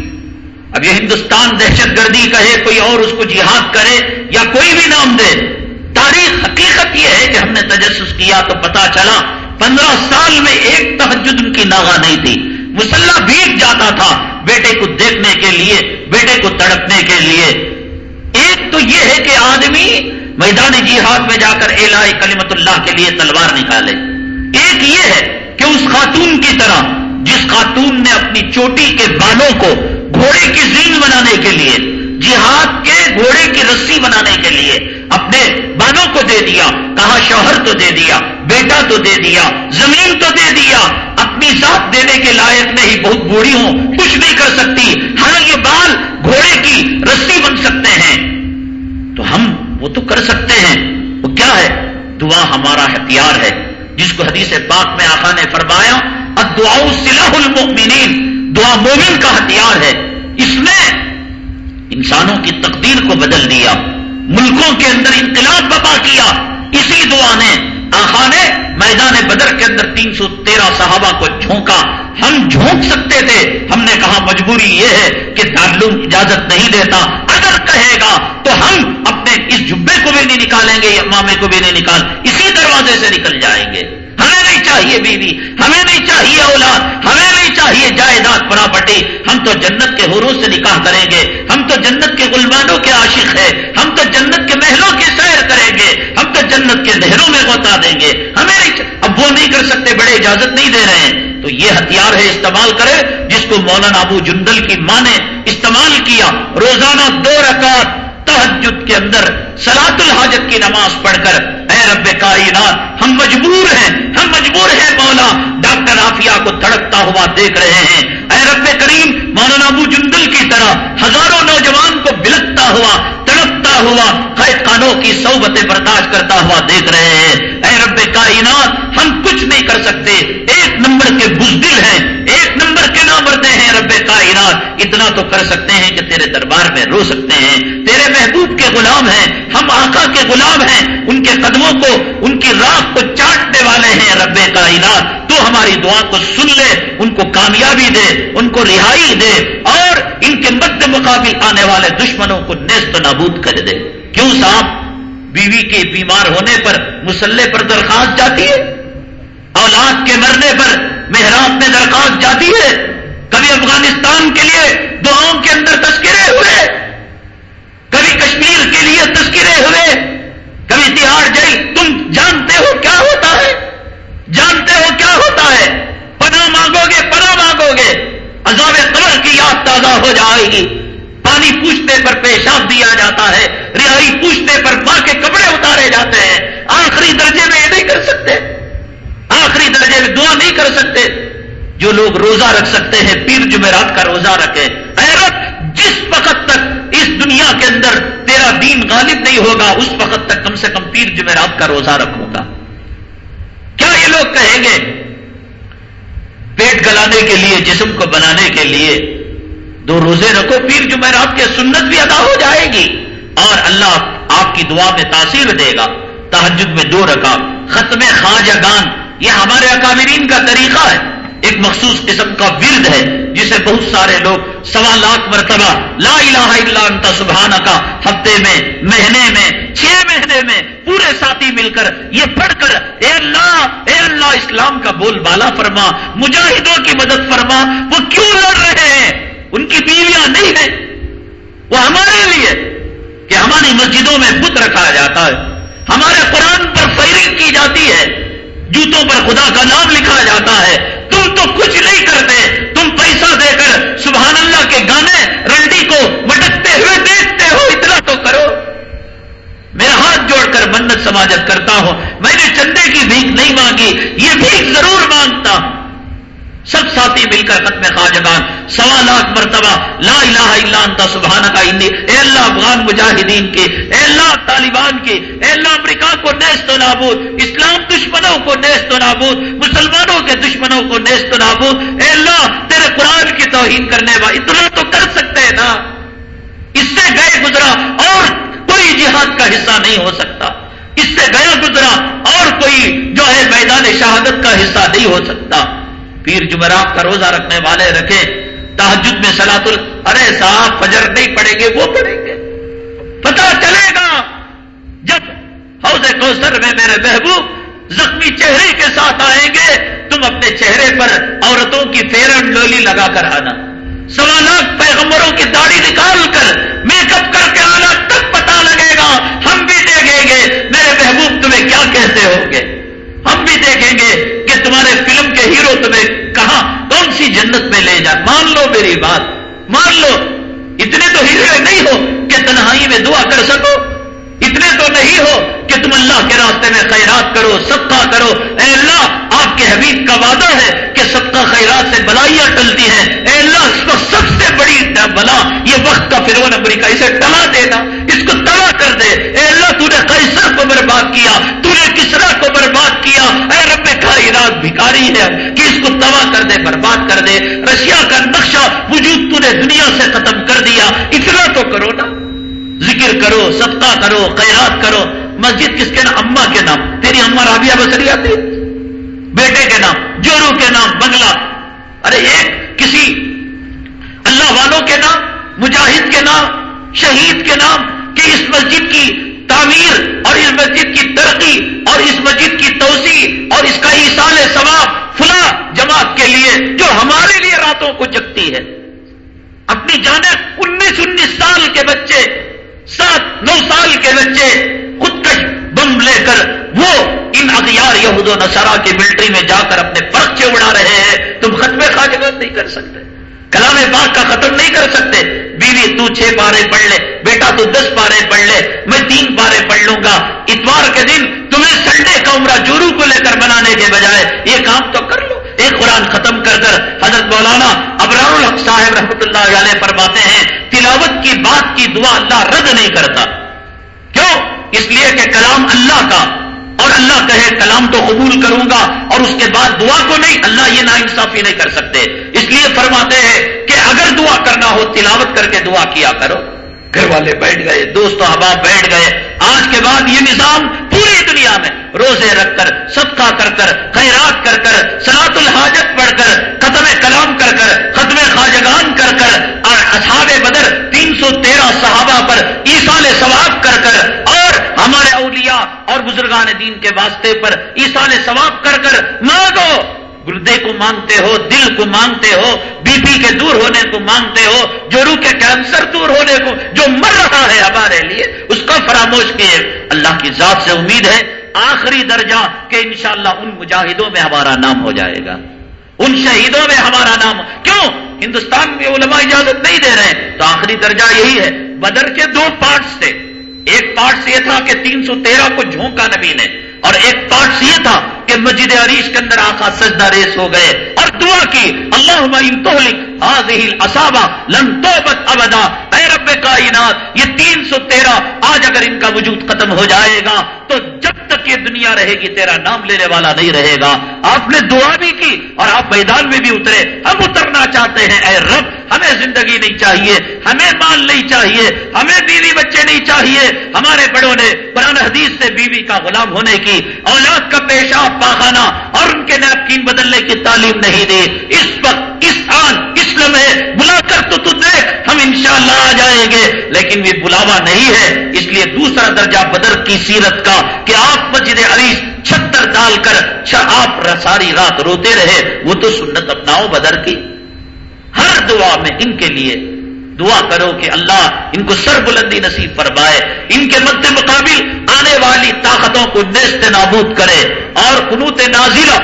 اب یہ ہندوستان دہشت گردی کہے، کوئی اور اس کو جہاد کرے یا کوئی بھی نام دے۔ تاریخ حقیقت یہ ہے کہ ہم نے تجسس کیا تو پتا چلا پندرہ سال میں ایک تحجد ان کی ناغا نہیں تھی۔ مسلح بھیگ جاتا تھا بیٹے کو دیکھنے کے لیے، بیٹے کو تڑپنے کے لیے۔ ایک تو یہ ہے کہ آدمی میدان جہاد میں جا کر الا کلیمت اللہ کے لیے تلوار نکالے۔ ایک یہ ہے کہ اس خاتون کی طرح، جس خاتون نے اپنی چوٹی کے بالوں کو گھوڑے کی زین بنانے کے لیے، جہاد کے گھوڑے کی رسی بنانے کے لیے اپنے بالوں کو دے دیا کہا شوہر تو دے دیا، بیٹا تو دے دیا، زمین تو دے دیا، اپنی ذات دینے کے لائق نہیں، بہت بوڑھی ہوں، کچھ نہیں کر سکتی۔ ہاں یہ بال گھوڑے کی رسی بن سکتے ہیں۔ تو ہم وہ تو کر سکتے ہیں۔ وہ کیا ہے؟ دعا ہمارا ہتھیار ہے۔ جس کو حدیث پاک میں آقا نے فرمایا اب دعا سلاح المؤمنین۔ دعا مومن کا ہتھیار ہے۔ اس نے انسانوں کی تقدیر کو بدل دیا۔ ملکوں کے اندر انقلاب بپا کیا، اسی دعا نے آخا نے میدان بدر کے اندر تین سو تیرہ صحابہ کو جھونکا۔ ہم جھونک سکتے تھے۔ ہم نے کہا، مجبوری یہ ہے کہ دارلوم اجازت نہیں دیتا۔ اگر کہے گا تو ہم اپنے اس جبے کو بھی نہیں نکالیں گے یا مامے کو بھی نہیں نکال، اسی دروازے سے نکل جائیں گے۔ نہیں چاہیے بیوی، ہمیں نہیں چاہیے اولاد، ہمیں نہیں چاہیے جائیداد پراپرٹی۔ ہم تو جنت کے حروف سے نکاح کریں گے، ہم تو جنت کے غلمانوں کے عاشق ہیں، ہم تو جنت کے محلوں کی سیر کریں گے، ہم تو جنت کے نہروں میں غوطہ دیں گے۔ ہمیں اب وہ نہیں کر سکتے، بڑے اجازت نہیں دے رہے ہیں۔ تو یہ ہتھیار ہے استعمال کرے، جس کو مولانا ابو جندل کی ماں نے استعمال کیا۔ روزانہ دو رکعت تحجد کے اندر سلاط الحاجت کی نماز پڑھ کر، اے رب کائنات، ہم مجبور ہیں، ہم مجبور ہیں مولا، ڈاکٹر آفیہ کو دھڑکتا ہوا دیکھ رہے ہیں۔ اے رب کریم، مولانا ابو جندل کی طرح ہزاروں نوجوان کو بلکتا ہوا، تڑپتا ہوا قید خانوں کی صوبتیں برداشت کرتا ہوا دیکھ رہے ہیں۔ اے رب کائنات، ہم کچھ نہیں کر سکتے، ایک نمبر کے بزدل ہیں۔ ایک نمبر کے نامردے ہیں، رب کائنات، اتنا تو کر سکتے ہیں کہ تیرے دربار میں رو سکتے ہیں۔ تیرے محبوب کے غلام ہیں، ہم آقا کے غلام ہیں، ان کے قدموں کو، ان کی راہ کو چاٹنے والے ہیں رب کائنات۔ تو ہماری دعا کو سن لے، ان کو کامیابی دے، ان کو رہائی دے، اور ان کے مد مقابل آنے والے دشمنوں کو نیست و نابود کر دے۔ کیوں صاحب؟ بیوی کے بیمار ہونے پر مسلح پر درخواست جاتی ہے؟ اولاد کے مرنے پر محراب میں درخواست جاتی ہے۔ کبھی افغانستان کے لیے دعاؤں کے اندر تذکرے ہوئے۔ کبھی کشمیر کے لیے تذکرے ہوئے۔ کبھی تہاڑ جیل۔ تم جانتے ہو کیا ہوتا ہے؟ جانتے ہو کیا ہوتا ہے؟ پناہ مانگو گے، پناہ مانگو گے۔ عذاب قبر کی یاد تازہ ہو جائے گی۔ پانی پوچھنے پر پیشاب دیا جاتا ہے۔ رہائی پوچھنے پر ماں کے کپڑے اتارے جاتے ہیں۔ آخری درجے میں یہ نہیں کر سکتے۔ آخری درجے میں دعا نہیں کر سکتے۔ جو لوگ روزہ رکھ سکتے ہیں، پیر جمعرات کا روزہ رکھے حیرت جس وقت تک اس دنیا کے اندر تیرا دین غالب نہیں ہوگا، اس وقت تک کم سے کم پیر جمعرات کا روزہ رکھوں گا۔ کیا یہ لوگ کہیں گے؟ پیٹ گلانے کے لیے، جسم کو بنانے کے لیے۔ دو روزے رکھو، پیر جمعرات کے سنت بھی ادا ہو جائے گی۔ اور اللہ آپ کی دعا میں تاثیر دے گا۔ تحجد میں دو رکھا ختم خواجہ گان یہ ہمارے اکابرین کا طریقہ ہے۔ ایک مخصوص قسم کا ورد ہے جسے بہت سارے لوگ سوا لاکھ مرتبہ لا الہ الا انت سبحانہ کا ہفتے میں، مہینے میں، چھ مہینے میں پورے ساتھی مل کر یہ پڑھ کر اے اللہ اے اللہ، اسلام کا بول بالا فرما، مجاہدوں کی مدد فرما، وہ کیوں لڑ رہے ہیں؟ ان کی بیویاں نہیں ہیں۔ وہ ہمارے لیے کہ ہماری مسجدوں میں بت رکھا جاتا ہے۔ ہمارے قرآن پر فائرنگ کی جاتی ہے۔ جوتوں پر خدا کا نام لکھا جاتا ہے۔ تم تو کچھ نہیں کرتے۔ تم پیسہ دے کر سبحان اللہ کے گانے رنڈی کو مٹکتے ہوئے دیکھتے ہو، اتنا تو کرو۔ میں ہاتھ جوڑ کر منت سماجت کرتا ہوں۔ میں نے چندے کی بھیک نہیں مانگی، یہ بھیک ضرور مانگتا۔ ہوں سب ساتھی مل کر ختم خواجگان سوا لاکھ مرتبہ لا الہ الا انت سبحان کا اے اللہ افغان مجاہدین کے، اے اللہ طالبان کے، اے اللہ امریکہ کو نیست و نابود، اسلام دشمنوں کو نیست و نابود، مسلمانوں کے دشمنوں کو نیست و نابود، اے اللہ تیرے قرآن کی توہین کرنے والا اتنا تو کر سکتے ہیں نا۔ اس سے گئے گزرا اور کوئی جہاد کا حصہ نہیں ہو سکتا۔ اس سے گیا گزرا اور کوئی جو ہے میدان شہادت کا حصہ نہیں ہو سکتا۔ پیر جمعرات کا روزہ رکھنے والے رکھے تحجد میں سلاط ارے صاحب، فجر نہیں پڑیں گے، وہ پڑھیں گے۔ پتا چلے گا۔ جب حوض کوثر میں میرے محبوب زخمی چہرے کے ساتھ آئیں گے، تم اپنے چہرے پر عورتوں کی فیرن لولی لگا کر آنا۔ سوالات پیغمبروں کی داڑھی نکال کر میک اپ کر کے آنا تب پتا لگے گا، ہم بھی دیکھیں گے، میرے محبوب تمہیں کیا کہتے ہوں گے؟ ہم بھی دیکھیں گے کہ تمہارے فلم کے ہیرو تمہیں کہاں کون سی جنت میں لے جا مان لو میری بات۔ مان لو۔ اتنے تو ہیرو نہیں ہو کہ تنہائی میں دعا کر سکو۔ اتنے تو نہیں ہو کہ تم اللہ کے راستے میں خیرات کرو، صدقہ کرو۔ اے اللہ، آپ کے حبیب کا وعدہ ہے کہ صدقہ خیرات سے بلائیاں ٹلتی ہیں۔ اے اللہ، اس کو سب سے بڑی بلا، یہ وقت کا فرون امریکہ اسے ٹلا دینا، اس کو تباہ کر دے۔ اے اللہ، تو نے قیصر کو برباد کیا، تو نے کسرا کو برباد کیا؟ اے رب کائنات بھکاری ہے، کہ اس کو تباہ کر دے، برباد کر دے۔ رشیا کا نقشہ وجود تو نے دنیا سے ختم کر دیا۔ اتنا تو کرو نا۔ ذکر کرو، صدقہ کرو، خیرات کرو۔ مسجد کس کے نام؟ اما کے نام۔ تیری اما رابعہ بسری آتی؟ بیٹے کے نام جورو کے نام، بنگلہ۔ ارے ایک کسی اللہ والوں کے نام، مجاہد کے نام، شہید کے نام، کہ اس مسجد کی تعمیر اور اس مسجد کی ترقی اور اس مسجد کی توسیع اور اس کا ایسال ثواب فلا جماعت کے لیے جو ہمارے لیے راتوں کو جگتی ہے۔ اپنی جانب انیس انیس سال کے بچے، سات نو سال کے بچے خودکش بم لے کر وہ ان اغیار یہود و نصارہ کی ملٹری میں جا کر اپنے پرچے اڑا رہے ہیں۔ تم ختم خواجگت نہیں کر سکتے۔ کلام پاک کا ختم نہیں کر سکتے۔ بیوی، تو چھ پارے پڑھ لے، بیٹا، تو دس پارے پڑھ لے، میں تین پارے پڑھ لوں گا۔ اتوار کے دن تمہیں سنڈے کا عمرہ جورو کو لے کر بنانے کے بجائے یہ کام تو کر لو۔ ایک قرآن ختم کر کر حضرت مولانا ابرار الحق صاحب رحمۃ اللہ علیہ فرماتے ہیں، تلاوت کی بات کی دعا اللہ رد نہیں کرتا۔ کیوں؟ اس لیے کہ کلام اللہ کا اور اللہ کہے، کلام تو قبول کروں گا اور اس کے بعد دعا کو نہیں. اللہ یہ نا انصافی نہیں کر سکتے۔ اس لیے فرماتے ہیں کہ اگر دعا کرنا ہو، تلاوت کر کے دعا کیا کرو۔ گھر والے بیٹھ گئے، دوست احباب بیٹھ گئے۔ آج کے بعد یہ نظام پوری دنیا میں روزے رکھ کر، صدقہ کر کر، خیرات کر کر سنات الحاجت پڑھ کر، ختم کلام کر کر، ختم خواجگان کر کر، اور اصحاب بدر تین سو تیرہ صحابہ پر ایسال ثواب کر کر، اور ہمارے اولیاء اور بزرگان دین کے واسطے پر ایسال ثواب کر کر مانگو گردے کو مانگتے ہو، دل کو مانگتے ہو بی پی کے دور ہونے کو مانگتے ہو، جو روح کے کینسر دور ہونے کو، جو مر رہا ہے ہمارے لیے، اس کو فراموش کیے۔ اللہ کی ذات سے امید ہے، آخری درجہ کہ انشاءاللہ ان مجاہدوں میں ہمارا نام ہو جائے گا۔ ان شہیدوں میں ہمارا نام، کیوں؟ ہندوستان میں علماء اجازت نہیں دے رہے تو آخری درجہ یہی ہے، بدر کے دو پارٹس تھے۔ ایک پارٹ یہ تھا کہ تین سو تیرہ کو جھونکا نبی نے اور ایک پارٹ یہ تھا کہ مسجد عریش کے اندر آقا سجدہ ریس ہو گئے اور دعا کی اللہ اصابہ لن توبت ابدا، اے رب رب کائنات، یہ تین سو تیرہ آج اگر ان کا وجود ختم ہو جائے گا تو جب تک یہ دنیا رہے گی، تیرا نام لینے والا نہیں رہے گا۔ آپ نے دعا بھی کی اور آپ میدان میں بھی اترے۔ ہم اترنا چاہتے ہیں، اے رب، ہمیں زندگی نہیں چاہیے، ہمیں مال نہیں چاہیے، ہمیں بیوی بچے نہیں چاہیے ہمارے بڑوں نے قرآن حدیث سے بیوی کا غلام ہونے کی، اولاد کا پیشاب پاخانہ اور ان کے نیپکین بدلنے کی تعلیم نہیں دی۔ اس وقت، اس آن، اس لمحے بلا کر تو دیکھ، ہم انشاءاللہ آ جائیں گے۔ لیکن یہ بلاوا نہیں ہے۔ اس لیے دوسرا درجہ بدر کی سیرت کا کہ آپ مسجد عریض چھتر ڈال کر آپ ساری رات روتے رہے۔ وہ تو سنت اپناؤ بدر کی۔ ہر دعا میں ان کے لیے دعا کرو کہ اللہ ان کو سر بلندی نصیب فرمائے، ان کے مد مقابل آنے والی طاقتوں کو نیست نابود کرے اور قنوت نازلہ۔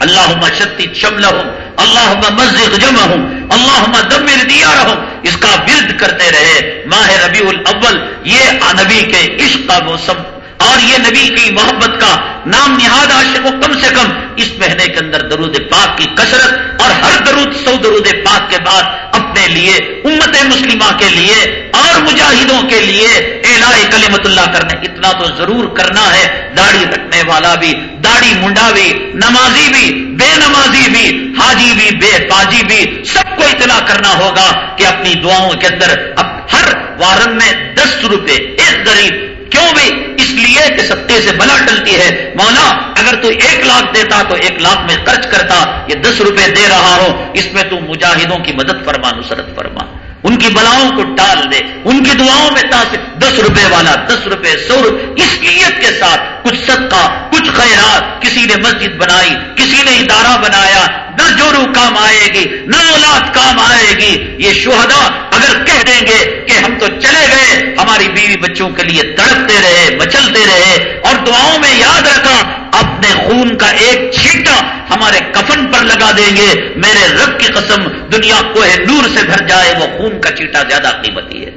اللہ شتی شمل ہوں اللہ مسجد جمع ہوں اللہ دمر دیا رہو اس کا ورد کرتے رہے۔ ماہ ربیع الاول، یہ نبی کے عشق کا موسم۔ اور یہ نبی کی محبت کا نام نہاد عاشق کم سے کم اس مہینے کے اندر درود پاک کی کثرت اور ہر درود سو درود پاک کے بعد اپنے لیے، امت مسلمہ کے لیے اور مجاہدوں کے لیے الا کلمت اللہ کرنے، اتنا تو ضرور کرنا ہے۔ داڑھی رکھنے والا بھی، داڑھی منڈا بھی، نمازی بھی، بے نمازی بھی، حاجی بھی، بے پاجی بھی، سب کو اطلاع کرنا ہوگا کہ اپنی دعاؤں کے اندر اب ہر وارن میں دس روپے، ایک غریب کیوں بھی اس لیے کہ ستے سے بلا ٹلتی ہے۔ مولا اگر تو ایک لاکھ دیتا تو ایک لاکھ میں خرچ کرتا، یہ دس روپے دے رہا ہو، اس میں تو مجاہدوں کی مدد فرما، نصرت فرما۔ ان کی بلاؤں کو ٹال دے، ان کی دعاؤں میں تاثر۔ دس روپے والا، دس روپے، سو روپے۔ اس نیت کے ساتھ کچھ صدقہ کچھ خیرات کسی نے مسجد بنائی، کسی نے ادارہ بنایا، نہ جورو کام آئے گی، نہ اولاد کام آئے گی۔ یہ شہدا اگر کہہ دیں گے کہ ہم تو چلے گئے، ہماری بیوی بچوں کے لیے تڑپتے رہے، مچلتے رہے۔ اور دعاؤں میں یاد رکھا، اپنے خون کا ایک چھینٹا ہمارے کفن پر لگا دیں گے۔ میرے رب کی قسم، دنیا کو نور سے بھر جائے، وہ خون کا چیٹا زیادہ قیمتی ہے۔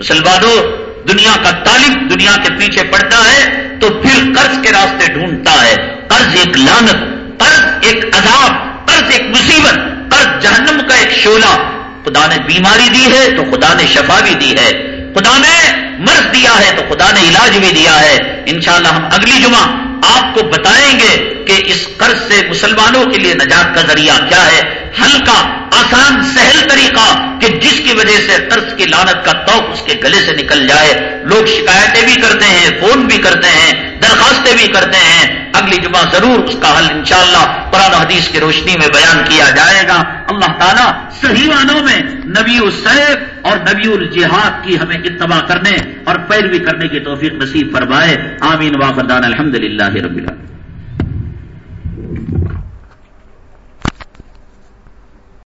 مسلمانوں دنیا کا طالب دنیا کے پیچھے پڑتا ہے تو پھر قرض کے راستے ڈھونڈتا ہے۔ قرض ایک لانت قرض ایک عذاب، قرض ایک مصیبت، قرض جہنم کا ایک شولہ خدا نے بیماری دی ہے تو خدا نے شفا بھی دی ہے۔ خدا نے مرض دیا ہے تو خدا نے علاج بھی دیا ہے۔ انشاءاللہ ہم اگلی جمعہ آپ کو بتائیں گے کہ اس قرض سے مسلمانوں کے لیے نجات کا ذریعہ کیا ہے۔ ہلکا، آسان، سہل طریقہ کہ جس کی وجہ سے قرض کی لانت کا توق اس کے گلے سے نکل جائے۔ لوگ شکایتیں بھی کرتے ہیں، فون بھی کرتے ہیں، درخواستیں بھی کرتے ہیں۔ اگلی جمعہ ضرور اس کا حل انشاءاللہ قرآن حدیث کی روشنی میں بیان کیا جائے گا۔ اللہ تعالیٰ صحیح معنوں میں نبی السیب اور نبی الجہاد کی ہمیں اتباع کرنے اور پیروی کرنے کی توفیق نصیب فرمائے۔ آمین وافردان الحمد للہ رب اللہ